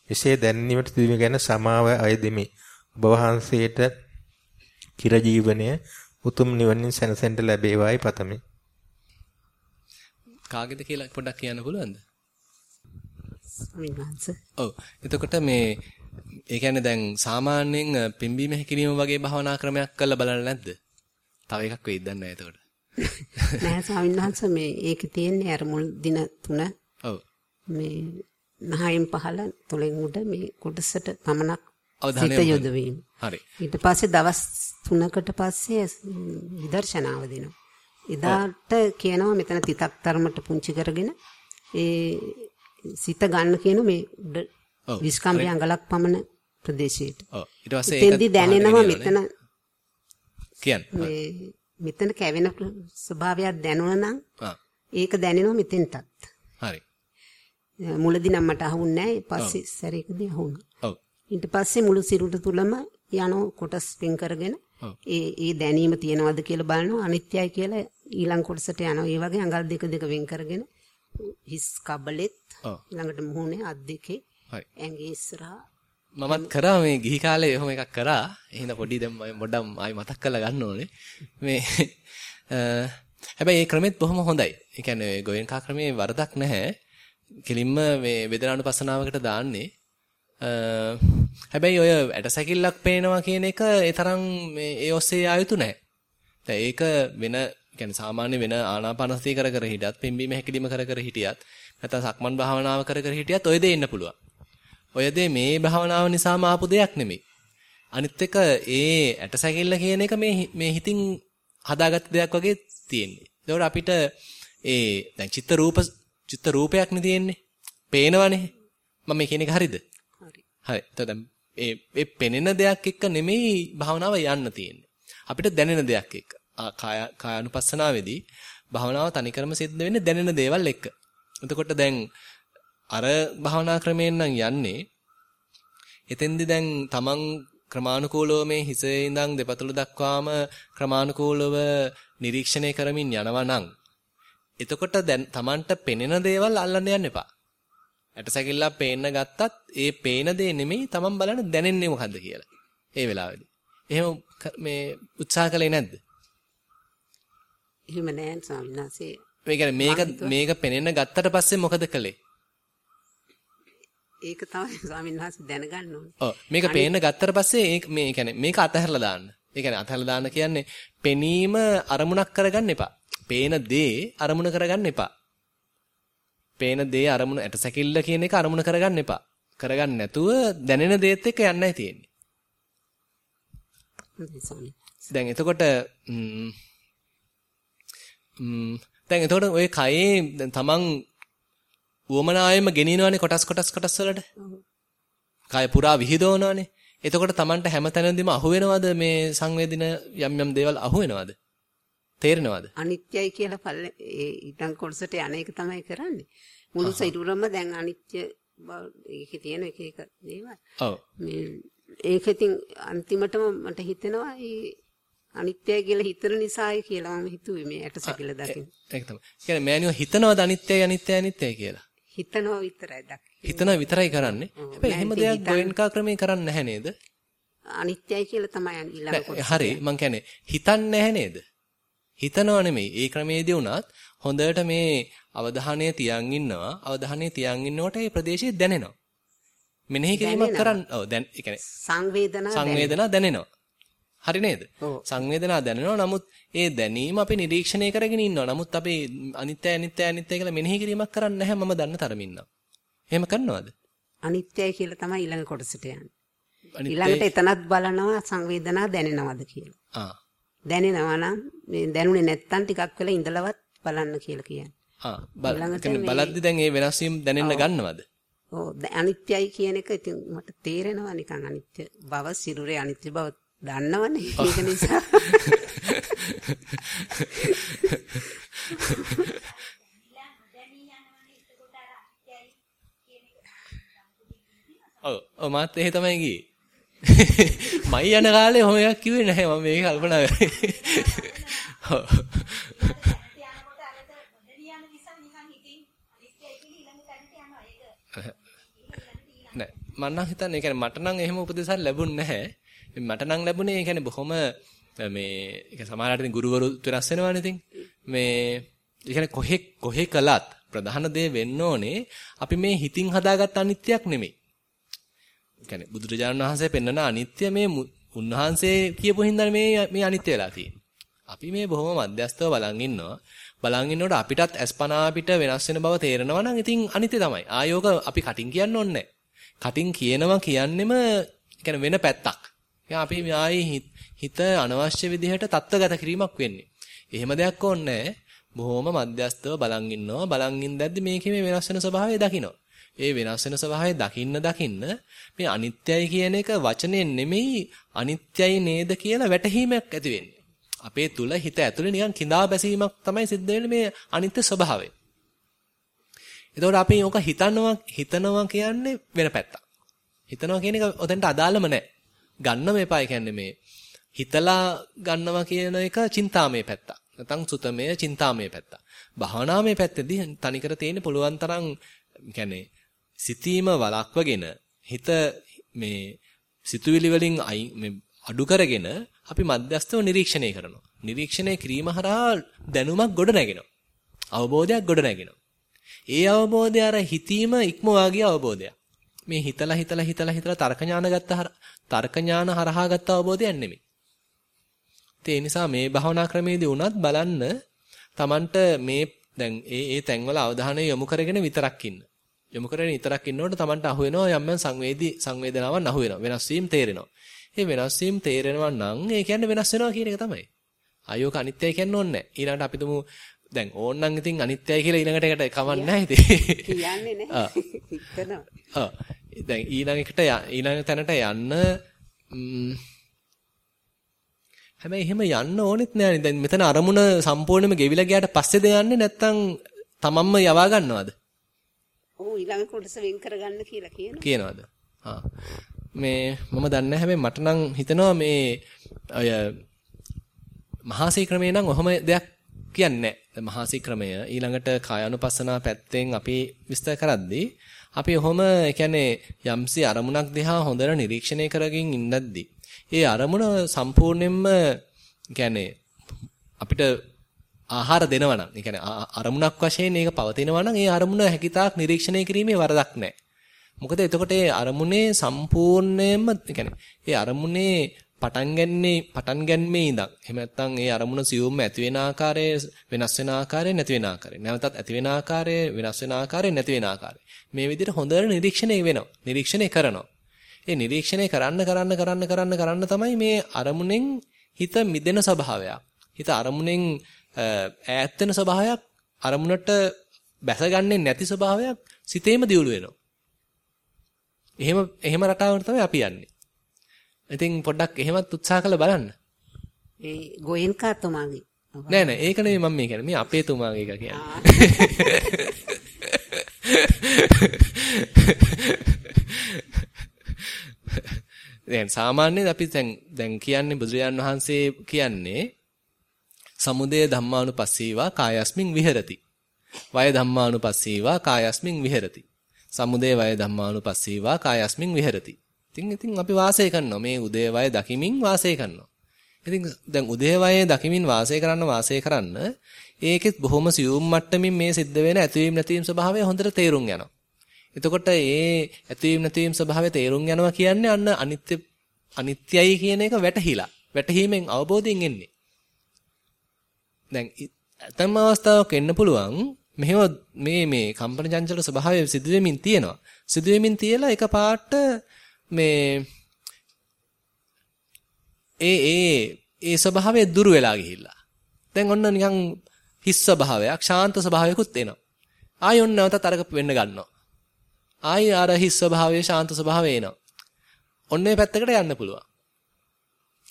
එසේ දැනීමට තිබීම ගැන සමාව අයදෙමි. ඔබ වහන්සේට කිර ජීවනය උතුම් නිවනින් සැනසෙන්න ලැබේවායි පතමි. කාගේද කියලා පොඩ්ඩක් කියන්න පුළුවන්ද? ඔව්. එතකොට මේ ඒ කියන්නේ දැන් සාමාන්‍යයෙන් පිම්බීම හැකිලිම වගේ භාවනා ක්‍රමයක් කරලා බලන්න නැද්ද? තව එකක් වෙයිද දන්නේ නැහැ එතකොට. නෑ ස්වාමීන් වහන්සේ මේ ඒකේ තියෙන්නේ අර මුල් දින තුන ඔව්. මේ නහයෙන් පහළ තුලෙන් උඩ මේ කොටසට පමණක් සිත යොදවීම. හරි. ඊට පස්සේ දවස් 3කට පස්සේ විදර්ශනාව දෙනවා. එදාට කියනවා මෙතන තිතක් තරමට පුංචි කරගෙන ඒ සිත ගන්න කියන මේ. විස්කම්බේ අඟලක් පමණ ප්‍රදේශයට. ඔව්. ඊට පස්සේ එතෙන්දී දැනෙනවා මෙතන කියන්න. මෙතන කැවෙන ස්වභාවයක් දැනුණා නම්. ඒක දැනෙනවා මෙතෙන්ටත්. හරි. මුලදී නම් මට අහුන්නේ නැහැ. පස්සේ සැරේකදී අහුණා. ඔව්. ඊට පස්සේ මුළු සිරුර තුලම යන කොටස් පින් කරගෙන ඒ ඒ දැනීම තියනවද කියලා බලනවා අනිත්‍යයි කියලා ඊළඟ කොටසට යනවා. ඒ වගේ අඟල් දෙක දෙක වෙන් කරගෙන හිස් කබලෙත් ළඟට මුහුණේ අත් දෙකේ ඇඟේ ඉස්සරහා මමත් කරා මේ ගිහි කාලේ එහෙම එකක් කරා. එහෙනම් පොඩි දැන් මම පොඩ්ඩක් ආයි මතක් කරලා ගන්න ඕනේ. මේ හැබැයි මේ ක්‍රමෙත් බොහොම හොඳයි. ඒ කියන්නේ ගෝයන්කා ක්‍රමේ වරදක් නැහැ. කෙලින්ම මේ වේදනානුපස්සනාවකට දාන්නේ. හැබැයි ඔය ඇටසැකිල්ලක් පේනවා කියන එක ඒ තරම් මේ ඒ ඔස්සේ ආයුතු නැහැ. දැන් ඒක වෙන කියන්නේ සාමාන්‍ය වෙන ආනාපානසතිය කර කර හිටියත්, පිම්බීම හැකිලිම කර කර හිටියත්, නැත්නම් සක්මන් භාවනාව කර කර හිටියත් ඔය දේ ඉන්න පුළුවන්. ඔය දේ මේ භාවනාව නිසාම ආපු දෙයක් නෙමෙයි. අනිත් එක ඒ ඇටසැකිල්ල කියන එක මේ මේ හිතින් හදාගත්ත දෙයක් වගේ තියෙන්නේ. ඒකෝර අපිට ඒ දැන් චිත්ත රූප චිත්ත රූපයක් නේ තියෙන්නේ. පේනවනේ. මම මේ කියන එක හරිද? හරි. හරි. එතකොට ඒ ඒ පෙනෙන දෙයක් එක්ක නෙමෙයි භාවනාව යන්න තියෙන්නේ. අපිට දැනෙන දෙයක් එක්ක. කාය කායानुපස්සනාවේදී භාවනාව තනිකරම සිද්ධ වෙන්නේ දැනෙන දේවල් එක්ක. එතකොට දැන් අර භාවනා ක්‍රමයෙන් නම් යන්නේ එතෙන්දි දැන් තමන් ක්‍රමානුකූලව මේ හිසේ ඉඳන් දෙපතුල දක්වාම ක්‍රමානුකූලව නිරීක්ෂණය කරමින් යනවා නම් එතකොට දැන් තමන්ට පෙනෙන දේවල් අල්ලන්න යන්න එපා. ඇටසැකිල්ලක් පේන්න ගත්තත් ඒ පේන දේ නෙමෙයි තමන් බලන්න දැනෙන්නේ මොකද්ද කියලා. ඒ වෙලාවේදී. එහෙම මේ උත්සාහ කළේ නැද්ද? එහෙම නෑ ස්වාමීන් වහන්සේ. ඒ කියන්නේ මේක මේක පෙනෙන්න ගත්තට පස්සේ මොකද කළේ? ඒක තමයි ස්වාමීන් වහන්සේ දැනගන්න ඕනේ. ඔව් මේක පේන්න ගත්තට පස්සේ මේ කියන්නේ මේක අතහැරලා දාන්න. ඒ කියන්නේ අතහැරලා දාන්න කියන්නේ පෙනීම අරමුණක් කරගන්න එපා. පේන දේ අරමුණ කරගන්න එපා. පේන දේ අරමුණ ඇට සැකිල්ල කියන එක අරමුණ කරගන්න එපා. කරගන්න නැතුව දැනෙන දේත් එක්ක යන්නයි තියෙන්නේ. දැන් එතකොට දැන් එතකොට ඔය කයේ තමන් උවමනායෙම ගෙනිනවනේ කොටස් කොටස් කොටස් වලට. කය පුරා විහිදවනවනේ. එතකොට Tamanට හැමතැනදීම අහු වෙනවද මේ සංවේදින යම් යම් දේවල් අහු වෙනවද? තේරෙනවද? අනිත්‍යයි කියලා පල්ල ඒ ඊටන් කොටසට යන එක තමයි කරන්නේ. මුළු සිරුරම දැන් අනිත්‍ය ඒකේ තියෙන එක එක දේවල්. ඔව්. මේ ඒක ඉතින් අන්තිමටම මට හිතෙනවා ඒ අනිත්‍යයි කියලා හිතන නිසායි කියලා මම හිතුවේ මේ ඇටසැකිල්ල දකින්න. ඒක තමයි. කියන්නේ මෑනියෝ හිතනවද අනිත්‍යයි අනිත්‍යයි අනිත්‍යයි කියලා? හිතනවා විතරයි දකින්නේ. හිතන විතරයි කරන්නේ. හැබැයි එහෙම දෙයක් ගෝයන්කා ක්‍රමේ කරන්නේ නැහැ නේද? අනිත්‍යයි කියලා තමයි ඊළඟ කොටස. හරි මං කියන්නේ හිතන්නේ නැහැ නේද? හිතනව නෙමෙයි. ඒ ක්‍රමේදී වුණත් හොඳට මේ අවධානය තියන් ඉන්නවා. අවධානය තියන් ඉන්නකොට ඒ ප්‍රදේශය දැනෙනවා. මෙනෙහි කිරීමක් කරන්න. ඔව් දැන් ඒ කියන්නේ සංවේදනා සංවේදනා දැනෙනවා. හරි නේද? සංවේදනා දැනෙනවා. නමුත් ඒ දැනීම අපි නිරීක්ෂණය කරගෙන ඉන්නවා. නමුත් අපි අනිත්‍ය අනිත්‍ය අනිත්‍ය කියලා මෙනෙහි කිරීමක් කරන්නේ නැහැ මම දන්න තරමින් නම්. එහෙම කරනවද? අනිත්‍යයි කියලා තමයි ඊළඟ කොටසට යන්නේ. ඊළඟට එතනත් බලනවා සංවේදනා දැනෙනවද කියලා. ආ. දැනෙනවා නම් මේ දැනුනේ නැත්තම් ටිකක් වෙලා ඉඳලවත් බලන්න කියලා කියන්නේ. ආ. බලද්දි දැන් ඒ වෙනස් වීම දැනෙන්න ගන්නවද? ඔව් අනිත්‍යයි කියන එක ඉතින් මට තේරෙනවා නිකන් අනිත්‍ය බව සිරුරේ අනිත්‍ය බව දන්නවනේ ඒක නිසා ඔව් මාත් එහෙ තමයි ගියේ මයි යන කාලේ ඔහොම එකක් කිව්වේ නැහැ. මම මේක කල්පනා කරේ. නෑ. මම නම් හිතන්නේ කියන්නේ මට නම් එහෙම උපදේශයක් ලැබුණ නැහැ. මට නම් ලැබුණේ කියන්නේ බොහොම මේ ඒ සමහරවිට ඉතින් ගුරුවරු වෙනස් වෙනවානේ ඉතින්. මේ කියන්නේ කොහෙ කොහෙ කළත් ප්‍රධාන දේ වෙන්න ඕනේ. අපි මේ හිතින් හදාගත්ත අනිත්‍යයක් නෙමෙයි. ඒ කියන්නේ බුදුරජාණන් වහන්සේ පෙන්වන අනිත්‍ය මේ උන්වහන්සේ කියපු හින්දා මේ මේ අනිත්‍ය වෙලා තියෙන්නේ. අපි මේ බොහොම මධ්‍යස්තව බලන් ඉන්නවා. බලන් ඉන්නකොට අපිටත් අස්පනා අපිට වෙනස් වෙන බව තේරෙනවා නම් ඉතින් අනිත්‍ය තමයි. ආයෝක අපි කටින් කියන්න ඕනේ කටින් කියනවා කියන්නෙම කියන්නේ වෙන පැත්තක්. එයා අපි ආයේ හිත අනවශ්‍ය විදිහට தත්ත්වගත කිරීමක් වෙන්නේ. එහෙම දෙයක් ඕනේ බොහොම මධ්‍යස්තව බලන් ඉන්නවා. බලන් ඉඳද්දි මේකේ මේ වෙනස් වෙන ස්වභාවය දකිනවා. ඒ වෙනස් වෙන ස්වභාවය දකින්න දකින්න මේ අනිත්‍යයි කියන එක වචනෙන් නෙමෙයි අනිත්‍යයි නේද කියලා වැටහීමක් ඇති වෙන්නේ. අපේ තුල හිත ඇතුලේ නිකන් கிඳා බැසීමක් තමයි සිද්ධ වෙන්නේ මේ අනිත්‍ය ස්වභාවය. එතකොට අපි ඕක හිතනවා හිතනවා කියන්නේ වෙන පැත්තක්. හිතනවා කියන එක ඔතෙන්ට අදාළම නැහැ. ගන්න මේපා කියන්නේ මේ හිතලා ගන්නවා කියන එක චින්තාමය පැත්තක්. නැත්නම් සුතමය චින්තාමය පැත්ත. භාවනාමය පැත්තේදී තනිකර තියෙන පුළුවන් තරම් කියන්නේ සිතීම වළක්වගෙන හිත මේ සිතුවිලි වලින් මේ අඩු කරගෙන අපි මධ්‍යස්තව නිරීක්ෂණය කරනවා. නිරීක්ෂණය කිරීම හරහා දැනුමක් ගොඩ නැගෙනවා. අවබෝධයක් ගොඩ නැගෙනවා. ඒ අවබෝධය අර හිතීම ඉක්මවා ගිය අවබෝධයක්. මේ හිතලා හිතලා හිතලා හිතලා තර්ක ඥාන ගත්ත තර්ක ඥාන හරහා ගත්ත අවබෝධයක් නෙමෙයි. ඒ නිසා මේ භාවනා ක්‍රමයේදී වුණත් බලන්න Tamanට මේ දැන් ඒ ඒ තැන්වල අවධානය යොමු කරගෙන විතරක් ඉන්න. යොමු කරගෙන විතරක් ඉන්නකොට Tamanට අහු වෙනවා යම් යම් සංවේදී සංවේදනාවක් අහු වෙනවා. වෙනස් වීම තේරෙනවා. මේ වෙනස් වීම තේරෙනවා නම් ඒ කියන්නේ වෙනස් වෙනවා කියන එක තමයි. ආයෝක අනිත්‍යයි කියන්න ඕනේ නැහැ. ඊළඟට අපි තුමු දැන් ඕන්නම් ඉතින් අනිත්‍යයි කියලා ඊළඟට එකට කවන්නේ නැහැ ඉතින්. කියන්නේ නැහැ. හිතනවා. ආ. දැන් ඊළඟට ඊළඟ තැනට යන්න හැබැයි එහෙම යන්න ඕනෙත් නෑනේ. දැන් මෙතන අරමුණ සම්පූර්ණයෙන්ම ගෙවිලා ගියාට පස්සේද යන්නේ නැත්නම් තමන්ම යවා ගන්නවද? ඔව් ඊළඟ කොටස වෙන් කරගන්න කියලා කියනවා. කියනවද? ආ. මේ මම දන්නේ හැබැයි මට නම් හිතෙනවා මේ අය මහාසී ක්‍රමේ නම් ඔහම දෙයක් කියන්නේ නැහැ. මහාසී ක්‍රමය ඊළඟට කායानुපස්සනා පැත්තෙන් අපි විස්තර කරද්දී අපි ඔහොම කියන්නේ යම්සි අරමුණක් දිහා හොඳට නිරීක්ෂණය කරගෙන ඉන්නද්දී ඒ අරමුණ සම්පූර්ණයෙන්ම කියන්නේ අපිට ආහාර දෙනවා නම්, ඒ කියන්නේ අරමුණක් වශයෙන් මේක පවතිනවා නම් ඒ අරමුණ හැකිතාක් නිරීක්ෂණය කිරීමේ වරදක් නැහැ. මොකද එතකොට ඒ අරමුණේ සම්පූර්ණයෙන්ම ඒ කියන්නේ ඒ අරමුණේ පටන් ගන්නේ පටන් ගැනීමේ ඉඳන්. එහෙම නැත්නම් ඒ අරමුණ සියුම්ම ඇති වෙන ආකාරය වෙනස් වෙන ආකාරය නැති වෙන ආකාරය. නැවතත් ඇති වෙන ආකාරය වෙනස් වෙන ආකාරය නැති වෙන ආකාරය. මේ විදිහට හොඳට නිරීක්ෂණය වෙනවා. නිරීක්ෂණය කරනවා. ඒ නිරීක්ෂණය කරන්න කරන්න කරන්න කරන්න කරන්න තමයි මේ අරමුණෙන් හිත මිදෙන ස්වභාවයක්. හිත අරමුණෙන් ඈත් වෙන ස්වභාවයක් අරමුණට බැසගන්නේ නැති ස්වභාවයක් සිතේම දියුළු වෙනවා එහෙම එහෙම රටාවකට තමයි අපි යන්නේ ඉතින් පොඩ්ඩක් එහෙමත් උත්සාහ කරලා බලන්න. ඒ ගෝයන්කා තුමාගේ. නෑ නෑ ඒක නෙමෙයි මම මේ කියන්නේ. මේ අපේ තුමාගේ එක කියන්නේ. දැන් සාමාන්‍යයෙන් අපි දැන් දැන් කියන්නේ බුදුරජාන් වහන්සේ කියන්නේ සමුදය ධම්මානුපස්සීවා කායස්මින් විහෙරති. වය ධම්මානුපස්සීවා කායස්මින් විහෙරති. සමුදය වය ධම්මානුපස්සීවා කායස්මින් විහෙරති. ඉතින් ඉතින් අපි වාසය කරනවා. මේ උදේවය දකිමින් වාසය කරනවා. ඉතින් දැන් උදේවයේ දකිමින් වාසය කරන්න වාසය කරන්න ඒකෙත් බොහොම සියුම් මට්ටමින් මේ සිද්ධ වෙන ඇතිවීම නැතිවීම ස්වභාවය හොඳට තේරුම් යනවා. එතකොට ඒ ඇතිවීම නැතිවීම ස්වභාවය තේරුම් යනවා කියන්නේ අන්න අනිත්‍ය අනිත්‍යයි කියන එක වැටහිලා. වැටහීමෙන් අවබෝධයෙන් එන්නේ. දැන් ඇතම් අවස්ථාවක එන්න පුළුවන් මෙහෙම මේ මේ කම්පන චංචල ස්වභාවය සිදුවෙමින් තියෙනවා. සිදුවෙමින් තියලා එකපාරට මේ ඒ ඒ ඒ ස්වභාවය දුර වෙලා ගිහිල්ලා. දැන් ඔන්න නිකන් හිස් ස්වභාවයක්, ශාන්ත ස්වභාවයකුත් එනවා. ආයෙ ඔන්න නැවතත් අරක වෙන්න ගන්නවා. ආයෙ අර හිස් ස්වභාවය, ශාන්ත ස්වභාවය එනවා. ඔන්න මේ පැත්තකට යන්න පුළුවන්.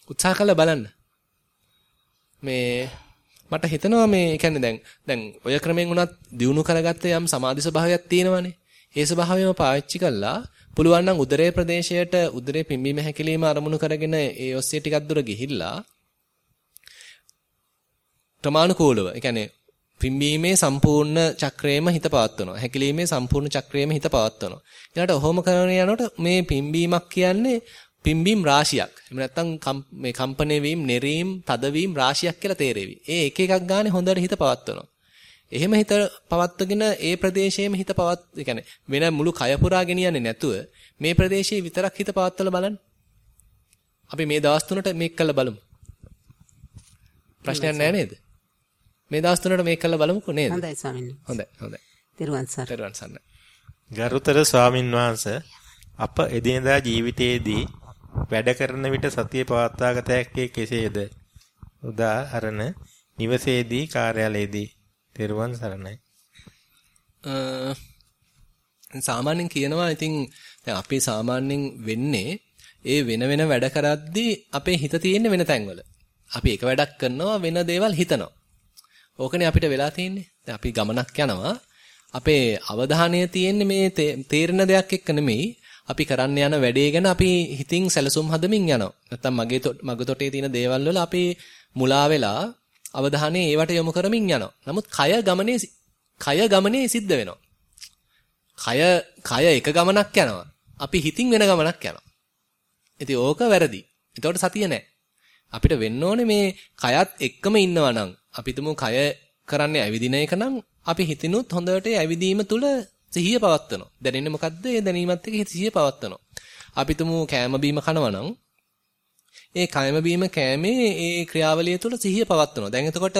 උත්සාහ කරලා බලන්න. මේ මට හිතෙනවා මේ කියන්නේ දැන් දැන් ඔය ක්‍රමෙන් උනත් දිනු කරගත්ත යම් සමාධි ස්වභාවයක් තියෙනවනේ. ඒ ස්වභාවයම පාවිච්චි කළා පුළුවන් නම් උදරයේ ප්‍රදේශයට උදරයේ පිම්බීම හැකිලිම අරමුණු කරගෙන ඒ ඔස්සේ ටිකක් දුර ගිහිල්ලා ක්‍රමානුකූලව, ඒ කියන්නේ පිම්බීමේ සම්පූර්ණ චක්‍රයේම හිත පවත්වනවා. හැකිලීමේ සම්පූර්ණ චක්‍රයේම හිත පවත්වනවා. ඊළඟට ඔහොම කරන යනකොට මේ පිම්බීමක් කියන්නේ පිම්බීම් රාශියක්. එහෙම නැත්නම් මේ කම්පණය වීම, නෙරීම්, තදවීම රාශියක් කියලා තේරෙවි. ඒ එක එකක් ගානේ හොඳට හිත පවත්වනවා. එහෙම හිත පවත්වගෙන ඒ ප්‍රදේශයේම හිත පවත්, ඒ කියන්නේ වෙන මුළු කය පුරා ගෙනියන්නේ නැතුව මේ ප්‍රදේශයේ විතරක් හිත පවත්වලා බලන්න. අපි මේ දවස් තුනට මේක කළා බලමු. ප්‍රශ්නයක් නැහැ නේද? මේ දවස් තුනට මේක කළා බලමුකෝ නේද? හොඳයි ස්වාමීන් වහන්සේ. හොඳයි හොඳයි. තෙරුවන් සරණයි. තෙරුවන් සරණයි. ගරුතර ස්වාමින් වහන්සේ අප එදිනදා ජීවිතයේදී වැඩ කරන විට සතිය පවත්වාගත හැක්කේ කෙසේද? උදාහරණ නිවසේදී කාර්යාලයේදී තෙරුවන් සරණයි. සාමාන්‍යයෙන් කියනවා ඉතින් දැන් අපි සාමාන්‍යයෙන් වෙන්නේ ඒ වෙන වෙන වැඩ කරද්දී අපේ හිත තියෙන්නේ වෙන තැන්වල. අපි එක වැඩක් කරනවා වෙන දේවල් හිතනවා. ඕකනේ අපිට වෙලා තියෙන්නේ. දැන් අපි ගමනක් යනවා. අපේ අවධානය තියෙන්නේ මේ තේරෙන දෙයක් එක්ක නෙමෙයි. අපි කරන්න යන වැඩේ ගැන අපි හිතින් සැලසුම් හදමින් යනවා. නැත්තම් මගේ මගතොටේ තියෙන දේවල් වල අපි මුලා වෙලා අවධානය ඒවට යොමු කරමින් යනවා. නමුත් කය ගමනේ කය ගමනේ සිද්ධ වෙනවා. කය කය එක ගමනක් යනවා. අපි හිතින් වෙන ගමනක් යනවා. ඉතින් ඕක වැරදි. එතකොට සතිය නැහැ. අපිට වෙන්න ඕනේ මේ කයත් එක්කම ඉන්නවා නම් අපි තුමු කය කරන්නේ ඇවිදින එක නම් අපි හිතිනුත් හොඳට ඇවිදීම තුල සිහිය පවත්වනවා. දැනෙන්නේ මොකද්ද? ඒ දැනීමත් එක්ක සිහිය පවත්වනවා. අපි තුමු කෑම බීම කනවා නම් ඒ කෑම බීම කෑමේ ඒ ක්‍රියාවලිය තුල සිහිය පවත්වනවා. දැන් එතකොට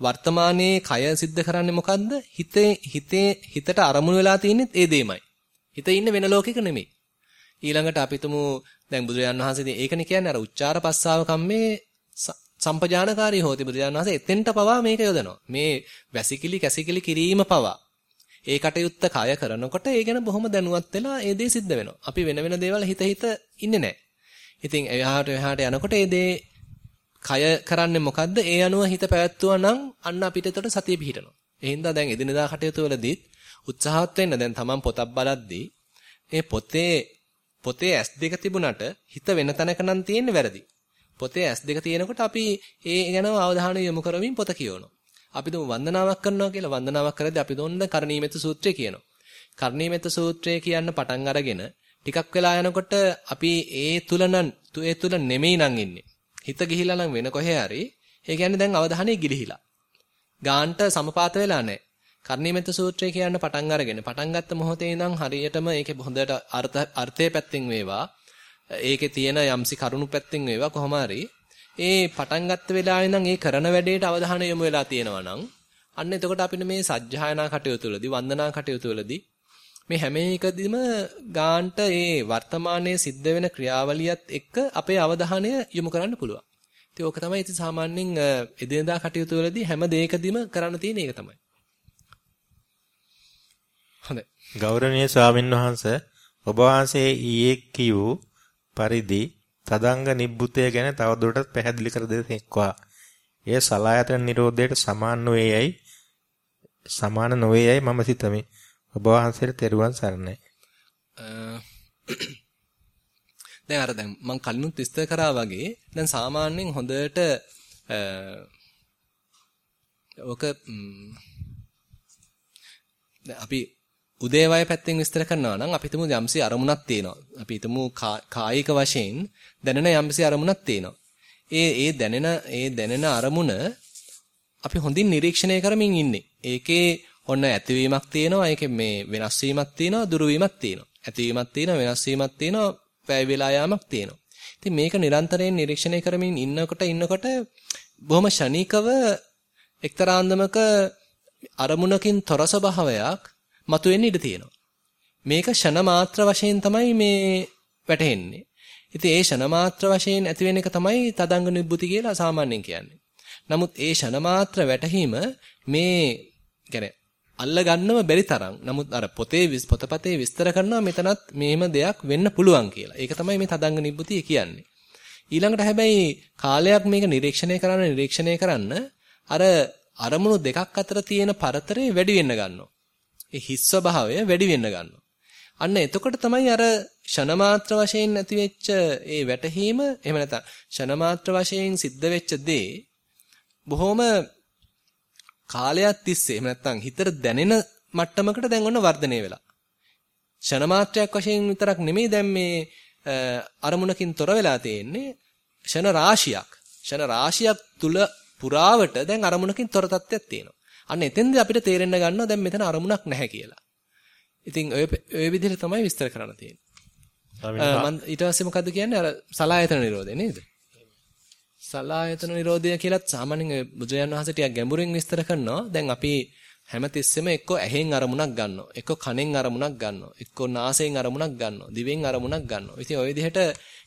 වර්තමානයේ කය සිද්ධ කරන්නේ මොකද්ද? හිතේ හිතේ හිතට අරමුණු වෙලා තියෙන්නේ ඒ දෙයමයි. හිත ඉන්නේ වෙන ලෝකයක නෙමෙයි. ඊළඟට අපි තුමු දැන් බුදුරජාණන් වහන්සේ ඒකනේ කියන්නේ අර උච්චාර පස්සාව කම්මේ සම්පජානකාරී හොති බුදුරජාණන් වහන්සේ එතෙන්ට පවා මේක යොදනවා. මේ වැසිකිලි කැසිකිලි කිරීම පවා ඒ කටයුත්ත කය කරනකොට ඒ ගැන බොහොම දැනුවත් වෙලා ඒ දේ සිද්ධ වෙනවා. අපි වෙන වෙන දේවල් හිත හිත ඉන්නේ නැහැ. ඉතින් එහාට එහාට යනකොට ඒ දේ කය කරන්නේ මොකද්ද? ඒ අනුව හිත පැවැත්තුවා නම් අන්න අපිට එතකොට සතිය පිහිටනවා. ඒ හින්දා දැන් එදිනදා කටයුතු වලදීත් උත්සාහවත් වෙන්න දැන් තමන් පොතක් බලද්දී ඒ පොතේ පොතේ S2 තිබුණට හිත වෙන තැනක නම් තියෙන්නේ වැරදි. පොතේ S2 තියෙනකොට අපි ඒ ගැන අවධානය යොමු කරමින් පොත කියවනවා. අපි දුම වන්දනාවක් කරනවා කියලා වන්දනාවක් කරද්දී අපි දොන්න කරණීයමෙත සූත්‍රය කියනවා. කරණීයමෙත සූත්‍රය කියන්න පටන් අරගෙන ටිකක් වෙලා යනකොට අපි ඒ තුලන ඒ තුල නෙමෙයි නං ඉන්නේ. හිත ගිහිලා නම් වෙන කොහේ හරි ඒ කියන්නේ දැන් අවධානය ගිලිහිලා. ගාන්ට සමපාත වෙලා නැහැ. කර්ණීයමෙත සූත්‍රය කියන්න පටන් අරගෙන පටන් ගත්ත මොහොතේ ඉඳන් හරියටම ඒකේ හොඳට අර්ථ අර්ථයේ පැත්තෙන් වේවා ඒකේ තියෙන යම්සි කරුණු පැත්තෙන් වේවා කොහොම හරි ඒ පටන් ගත්ත වෙලාවේ ඉඳන් ඒ කරන වැඩේට අවධානය යොමු වෙලා තියෙනවා නම් අන්න එතකොට අපිට මේ සජ්ජායනා කටයුතු වලදී වන්දනා කටයුතු වලදී මේ හැම එකදීම ගාන්ට ඒ වර්තමානයේ සිද්ධ වෙන ක්‍රියාවලියත් එක්ක අපේ අවධානය යොමු කරන්න පුළුවන්. ඉතින් ඕක තමයි ඉතින් සාමාන්‍යයෙන් එදිනදා කටයුතු වලදී හැම දෙයකදීම කරන්න තියෙන එක තමයි. හොඳයි. ගෞරවනීය ස්වාමින් වහන්සේ ඔබ වහන්සේ ඊයේ කියූ පරිදි තදංග නිබ්බුතය ගැන තවදුරටත් පැහැදිලි කර දෙතෙක්වා. එය සලායතන නිරෝධයට සමාන නොවේයයි සමාන නොවේයයි මම සිතමි. ඔබ වහන්සේට තෙරුවන් සරණයි. දැන් අර දැන් මම කලිනුත් විස්තර කරා වගේ දැන් සාමාන්‍යයෙන් හොඳට ඔක අපි උදේවය පැත්තෙන් විස්තර කරනවා නම් අපි හිතමු යම්සි අරමුණක් තියෙනවා. අපි හිතමු කායික වශයෙන් දැනෙන යම්සි අරමුණක් තියෙනවා. ඒ ඒ දැනෙන ඒ දැනෙන අරමුණ අපි හොඳින් නිරීක්ෂණය කරමින් ඉන්නේ. ඒකේ ඔන්න ඇතිවීමක් තියෙනවා. ඒකේ මේ වෙනස් වීමක් තියෙනවා, දුරු වීමක් තියෙනවා. ඇතිවීමක් තියෙනවා, වෙනස් වීමක් තියෙනවා, වැය වෙලා යාමක් තියෙනවා. ඉතින් මේක නිරන්තරයෙන් නිරීක්ෂණය කරමින් ඉන්නකොට ඉන්නකොට බොහොම ෂණීකව එක්තරා අන්දමක අරමුණකින් තොර ස්වභාවයක් මතුවෙන්න ඉඩ තියෙනවා. මේක ෂණ මාත්‍ර වශයෙන් තමයි මේ වැටහෙන්නේ. ඉතින් ඒ ෂණ මාත්‍ර වශයෙන් ඇති වෙන එක තමයි තදංග නිබ්බුති කියලා සාමාන්‍යයෙන් කියන්නේ. නමුත් ඒ ෂණ මාත්‍ර වැටහීම මේ කියන්නේ අල්ල ගන්නව බැරි තරම්. නමුත් අර පොතේ පොතපතේ විස්තර කරනවා මෙතනත් මේම දෙයක් වෙන්න පුළුවන් කියලා. ඒක තමයි මේ තදංග නිබ්බුතිය කියන්නේ. ඊළඟට හැබැයි කාලයක් මේක නිරීක්ෂණය කරන්න නිරීක්ෂණය කරන්න අර අරමුණු දෙකක් අතර තියෙන පරතරය වැඩි වෙන්න ගන්නවා. ඒ හිස් ස්වභාවය වැඩි වෙන්න ගන්නවා. අන්න එතකොට තමයි අර ෂණමාත්‍ර වශයෙන් ඇති වෙච්ච ඒ වැටහීම එහෙම නැත්නම් ෂණමාත්‍ර වශයෙන් සිද්ධ වෙච්ච දේ බොහොම කාලයක් තිස්සේ එහෙම නැත්නම් හිතට දැනෙන මට්ටමකට දැන් ඔන්න වර්ධනය වෙලා. ෂණමාත්‍රයක් වශයෙන් විතරක් නෙමෙයි දැන් මේ අරමුණකින් තොර වෙලා තියෙන්නේ ෂණ රාශියක්. ෂණ රාශියක් තුල පුරාවට දැන් අරමුණකින් තොර තත්ත්වයක් තියෙනවා. අන්න එතෙන්ද අපිට තේරෙන්න ගන්නවා දැන් මෙතන අරමුණක් නැහැ කියලා. ඉතින් ඔය ඔය විදිහට තමයි විස්තර කරන්න තියෙන්නේ. මම ඊට පස්සේ මොකද්ද කියන්නේ අර සලායතන නිරෝධය නේද? සලායතන නිරෝධය කියලත් සාමාන්‍යයෙන් බුදුරජාන් වහන්සේ ටිකක් ගැඹුරින් විස්තර කරනවා. දැන් අපි හැමතිස්සෙම එක්ක ඇහෙන් අරමුණක් ගන්නවා. එක්ක කනෙන් අරමුණක් ගන්නවා. එක්ක නාසයෙන් අරමුණක් ගන්නවා. දිවෙන් අරමුණක් ගන්නවා. ඉතින් ওই විදිහට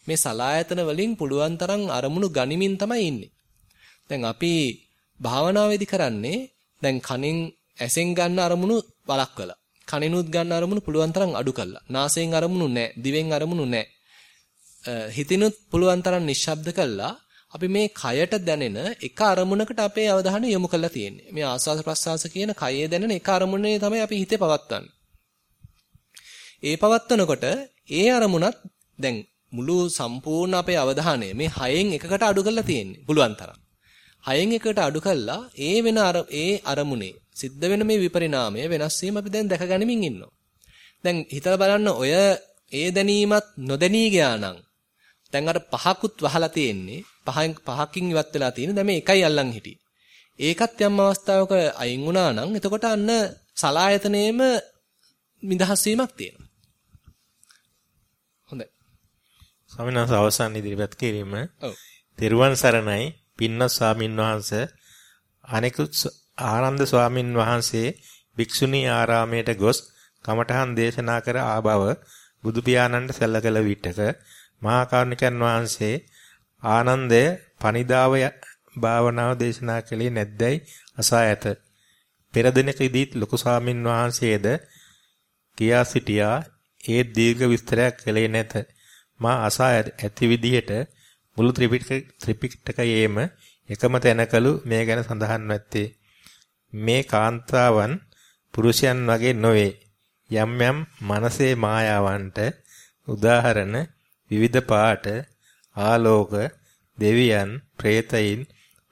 මේ සලායතන වලින් පුළුවන් තරම් අරමුණු ගනිමින් තමයි ඉන්නේ. දැන් අපි භාවනාවේදී කරන්නේ දැන් කනෙන් ඇසෙන් ගන්න අරමුණු වළක්වලා. කනෙනුත් ගන්න අරමුණු පුළුවන් තරම් අඩු කළා. නාසයෙන් අරමුණු නැහැ. දිවෙන් අරමුණු නැහැ. හිතිනුත් පුළුවන් තරම් නිශ්ශබ්ද කළා. අපි මේ කයට දැනෙන එක අරමුණකට අපේ අවධානය යොමු කරලා තියෙන්නේ. මේ ආස්වාද ප්‍රසආස කියන කයේ දැනෙන එක අරමුණේ තමයි අපි හිතේ පවත්වන්නේ. ඒ පවත්වනකොට ඒ අරමුණත් දැන් මුළු සම්පූර්ණ අපේ අවධානය මේ හයෙන් එකකට අඩු කරලා තියෙන්නේ. පුළුවන් තරම්. හයෙන් එකකට අඩු කළා ඒ වෙන අර ඒ අරමුණේ සිද්ධ වෙන මේ විපරිණාමය වෙනස් වීම අපි දැන් දැක ගනිමින් ඉන්නවා. දැන් හිතලා බලන්න ඔය ඒ දැනීමත් නොදැනී ගියා නම් දැන් අර පහකුත් වහලා තියෙන්නේ පහෙන් පහකින් ඉවත් වෙලා තියෙන දැන් මේ එකයි අල්ලන් හිටියේ. ඒකත් යම් අවස්ථාවක අයින් වුණා නම් එතකොට අන්න සලායතනයේම නිදහස් වීමක් තියෙනවා. හොඳයි. ස්වාමීන් වහන්සේ අවසන් ඉදිරිපත් කිරීම. ඔව්. තෙරුවන් සරණයි පින්නස් ස්වාමින් වහන්සේ අනෙකුත් ආනන්ද ස්වාමින් වහන්සේ භික්ෂුණී ආරාමයට ගොස් කමඨහන් දේශනා කර ආබව බුදු පියාණන්ට සැල කළ විටක මහා කරුණිකයන් වහන්සේ ආනන්දය පනිදාව භාවනාව දේශනා කළේ නැද්දයි අසා ඇත. පෙර දිනකදීත් ලොකු ස්වාමින් වහන්සේද කියා සිටියා ඒ දීර්ඝ විස්තරයක් කළේ නැත. මා අසා ඇති විදිහට මුළු ත්‍රිපිටකයේම එකම තැනකලු මේ ගැන සඳහන් නැත්තේ. මේ කාන්තාවන් පුරුෂයන් වගේ නොවේ. යම් යම් මනසේ මායාවන්ට උදාහරණ විවිධ පාට ආලෝක දෙවියන් പ്രേතයින්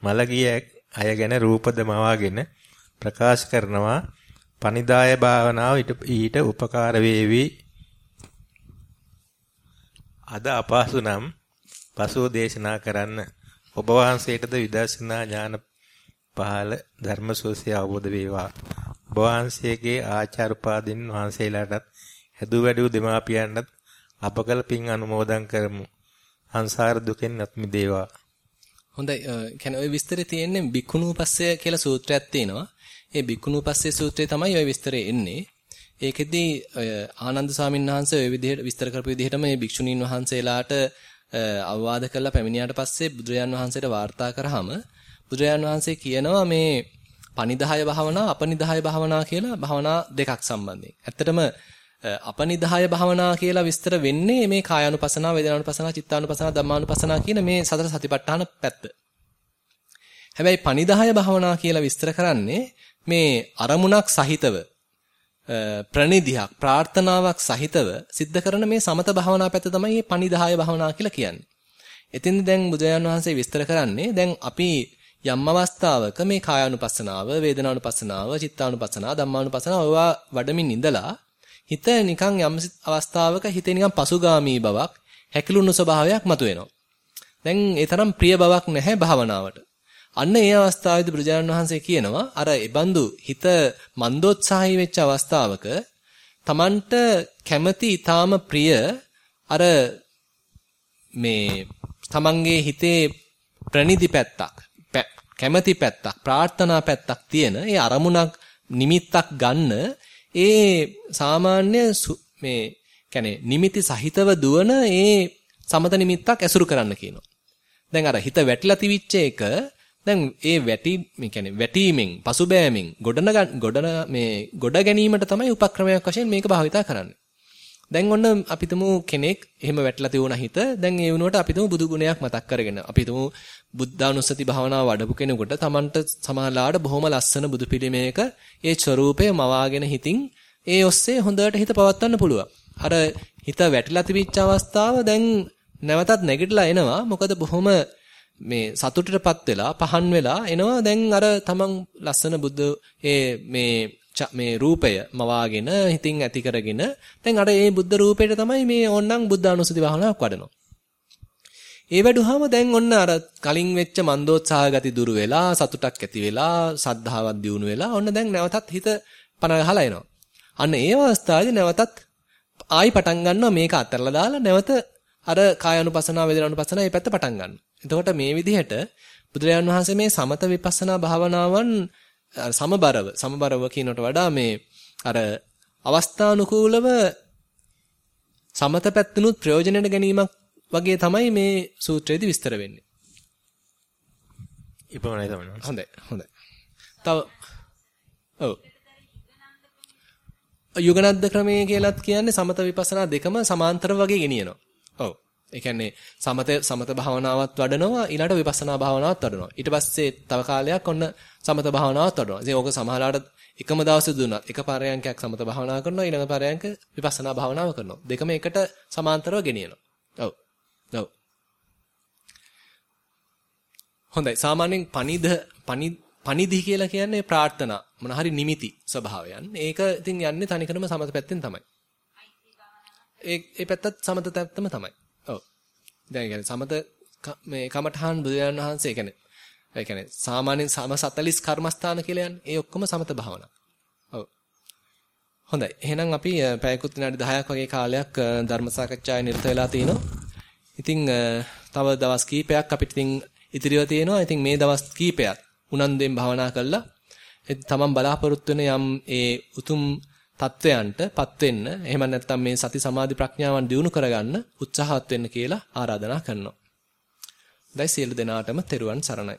මලගිය අය ගැන රූපද මවාගෙන ප්‍රකාශ කරනවා පනිදාය භාවනාව ඊට උපකාර වේවි අද අපහසු නම් පසුව දේශනා කරන්න ඔබ වහන්සේටද විදර්ශනා ඥාන පහළ ධර්මසෝසය අවබෝධ වේවා ඔබ වහන්සේගේ ආචාර්යපාදින් වහන්සේලාටත් හැදු වැඩු දෙමාපියන්ටත් අපකල පින් අනුමෝදන් කරමු සංසාර දුකෙන් අත් මිදේවා හොඳයි කියන්නේ ওই විස්තරේ තියෙන්නේ බික්කුණූපස්සය කියලා සූත්‍රයක් තියෙනවා. ඒ බික්කුණූපස්සය සූත්‍රයේ තමයි ওই විස්තරේ එන්නේ. ඒකෙදී ආනන්ද ස්වාමීන් වහන්සේ ওই විදිහට විස්තර කරපු විදිහටම මේ භික්ෂුණීන් වහන්සේලාට අවවාද කළා පැමිණියාට පස්සේ බුදුරජාන් වහන්සේට වාර්තා කරාම බුදුරජාන් වහන්සේ කියනවා මේ පනිදාය භාවනා අපනිදාය භාවනා කියලා භාවනා දෙකක් සම්බන්ධයෙන්. ඇත්තටම අපනිදාය භාවනා කියලා විස්තර වෙන්නේ මේ කායානුපසනාව, වේදනානුපසනාව, චිත්තානුපසනාව, ධම්මානුපසනාව කියන මේ සතර සතිපට්ඨාන පැත්ත. හැබැයි පනිදාය භාවනා කියලා විස්තර කරන්නේ මේ අරමුණක් සහිතව ප්‍රනිධියක් ප්‍රාර්ථනාවක් සහිතව සිද්ධ කරන මේ සමත භාවනා පැත්ත තමයි මේ පනිදාය භාවනා කියලා කියන්නේ. එතින් දැන් බුදුරජාන් වහන්සේ විස්තර කරන්නේ දැන් අපි යම් අවස්ථාවක මේ කායානුපස්සනාව, වේදනානුපස්සනාව, චිත්තානුපස්සනාව, ධම්මානුපස්සනාව ඔවා වඩමින් ඉඳලා හිත නිකන් යම් අවස්ථාවක හිතේ නිකන් පසුගාමී බවක්, හැකිලුණු ස්වභාවයක් මතුවෙනවා. දැන් ඒ තරම් ප්‍රිය බවක් නැහැ භාවනාවට. අන්න ඒ අවස්ථාවේදී බුදුරජාණන් වහන්සේ කියනවා අර ඒබඳු හිත මන්දෝත්සාහී වෙච්ච අවස්ථාවක Tamanට කැමැති ඊටාම ප්‍රිය අර මේ Tamanගේ හිතේ ප්‍රනිදි පැත්තක් කැමැති පැත්තක් ප්‍රාර්ථනා පැත්තක් තියෙන ඒ අරමුණක් නිමිත්තක් ගන්න ඒ සාමාන්‍ය මේ කියන්නේ නිමිති සහිතව දුවන ඒ සමත නිමිත්තක් ඇසුරු කරන්න කියනවා. දැන් අර හිත වැටිලා තිවිච්ච එක දැන් ඒ වැටි මේ කියන්නේ වැටීමෙන් පසුබෑමෙන් ගොඩන ගොඩන මේ ගොඩ ගැනීමට තමයි උපක්‍රමයක් වශයෙන් මේක භාවිතා කරන්නේ. දැන් ඔන්න අපි තුමු කෙනෙක් එහෙම වැටලා තියුණා හිත දැන් ඒ වුණාට අපි තුමු බුදු ගුණයක් මතක් කරගෙන අපි තුමු බුද්ධානුස්සති භාවනාව වඩපු කෙනෙකුට Tamanට සමාලාට බොහොම ලස්සන බුදු පිළිමයක ඒ ස්වરૂපය මවාගෙන හිතින් ඒ ඔස්සේ හොඳට හිත පවත්වන්න පුළුවන්. අර හිත වැටිලා තිබිච්ච අවස්ථාව දැන් නැවතත් නැගිටලා එනවා. මොකද බොහොම මේ සතුටටපත් වෙලා පහන් වෙලා එනවා දැන් අර තමන් ලස්සන බුද්ධ ඒ මේ මේ රූපය මවාගෙන හිතින් ඇති කරගෙන දැන් අර ඒ බුද්ධ රූපයට තමයි මේ ඕන්නම් බුද්ධානුස්සති භාවනාවක් වඩනවා. ඒ වැඩුවාම දැන් ඔන්න අර කලින් වෙච්ච මන්දෝත්සාහ ගති දුරු වෙලා සතුටක් ඇති වෙලා සද්ධාවක් දියුණු වෙලා ඔන්න දැන් නැවතත් හිත පන ගහලා එනවා. අන්න ඒ අවස්ථාවේදී නැවතත් ආයි පටන් ගන්නවා මේක අත්හැරලා දාලා නැවත අර කායानुපසනාව වේදනානුපසනාව මේ පැත්ත පටන් ගන්නවා. එතකොට මේ විදිහට බුදුරජාණන් වහන්සේ මේ සමත විපස්සනා භාවනාවන් සමබරව සමබරව කියනට වඩා මේ අර අවස්ථානුකූලව සමත පැත්තනොත් ප්‍රයෝජනෙට ගැනීමක් වගේ තමයි මේ සූත්‍රයේදී විස්තර වෙන්නේ. ඉපමණයි තමයි. හොඳයි හොඳයි. තව ඔව්. යුගනද්ද ක්‍රමය කියලාත් කියන්නේ සමත විපස්සනා දෙකම සමාන්තර වගේ ගෙනියනවා. ඔව්. ඒ කියන්නේ සමත සමත භාවනාවත් වඩනවා ඊළඟට විපස්සනා භාවනාවත් වඩනවා. ඊට පස්සේ තව කාලයක් ඔන්න සමත භාවනාවත් වඩනවා. ඉතින් ඕක සමහරලාට එකම දවසේ දුන්නත් එක පරයන්කයක් සමත භාවනා කරනවා ඊළඟ පරයන්ක විපස්සනා භාවනාව කරනවා. දෙකම එකට සමාන්තරව ගෙනියනවා. ඔව්. ඔව්. හොඳයි. සාමාන්‍යයෙන් පනිද පනි පනිදි කියලා කියන්නේ ප්‍රාර්ථනා මොන හරි නිමිති ස්වභාවයන්. ඒක ඉතින් යන්නේ තනිකරම සමත පැත්තෙන් තමයි. ඒ ඒ පැත්තත් සමත පැත්තම තමයි. ඔව්. දැන් කියන්නේ සමත මේ කමඨහන් බුදුරජාණන් වහන්සේ කියන්නේ ඒ කියන්නේ සාමාන්‍යයෙන් සම 40 කර්මස්ථාන කියලා යන්නේ. ඒ ඔක්කොම සමත භාවනා. ඔව්. හොඳයි. එහෙනම් අපි පැයකුත් විනාඩි 10ක් වගේ කාලයක් ධර්ම සාකච්ඡාවේ නිරත වෙලා තිනවා. ඉතින් තව දවස් කීපයක් අපිට ඉතින් ඉතිරිව තියෙනවා. ඉතින් මේ දවස් කීපයක් උනන්දුවෙන් භාවනා කළා. තමන් බලාපොරොත්තු වෙන යම් ඒ උතුම් තත්වයන්ටපත් වෙන්න එහෙම නැත්නම් මේ සති සමාධි ප්‍රඥාවන් දියුණු කරගන්න උත්සාහවත් වෙන්න කියලා ආරාධනා කරනවා. දැන් සියලු දෙනාටම තෙරුවන් සරණයි.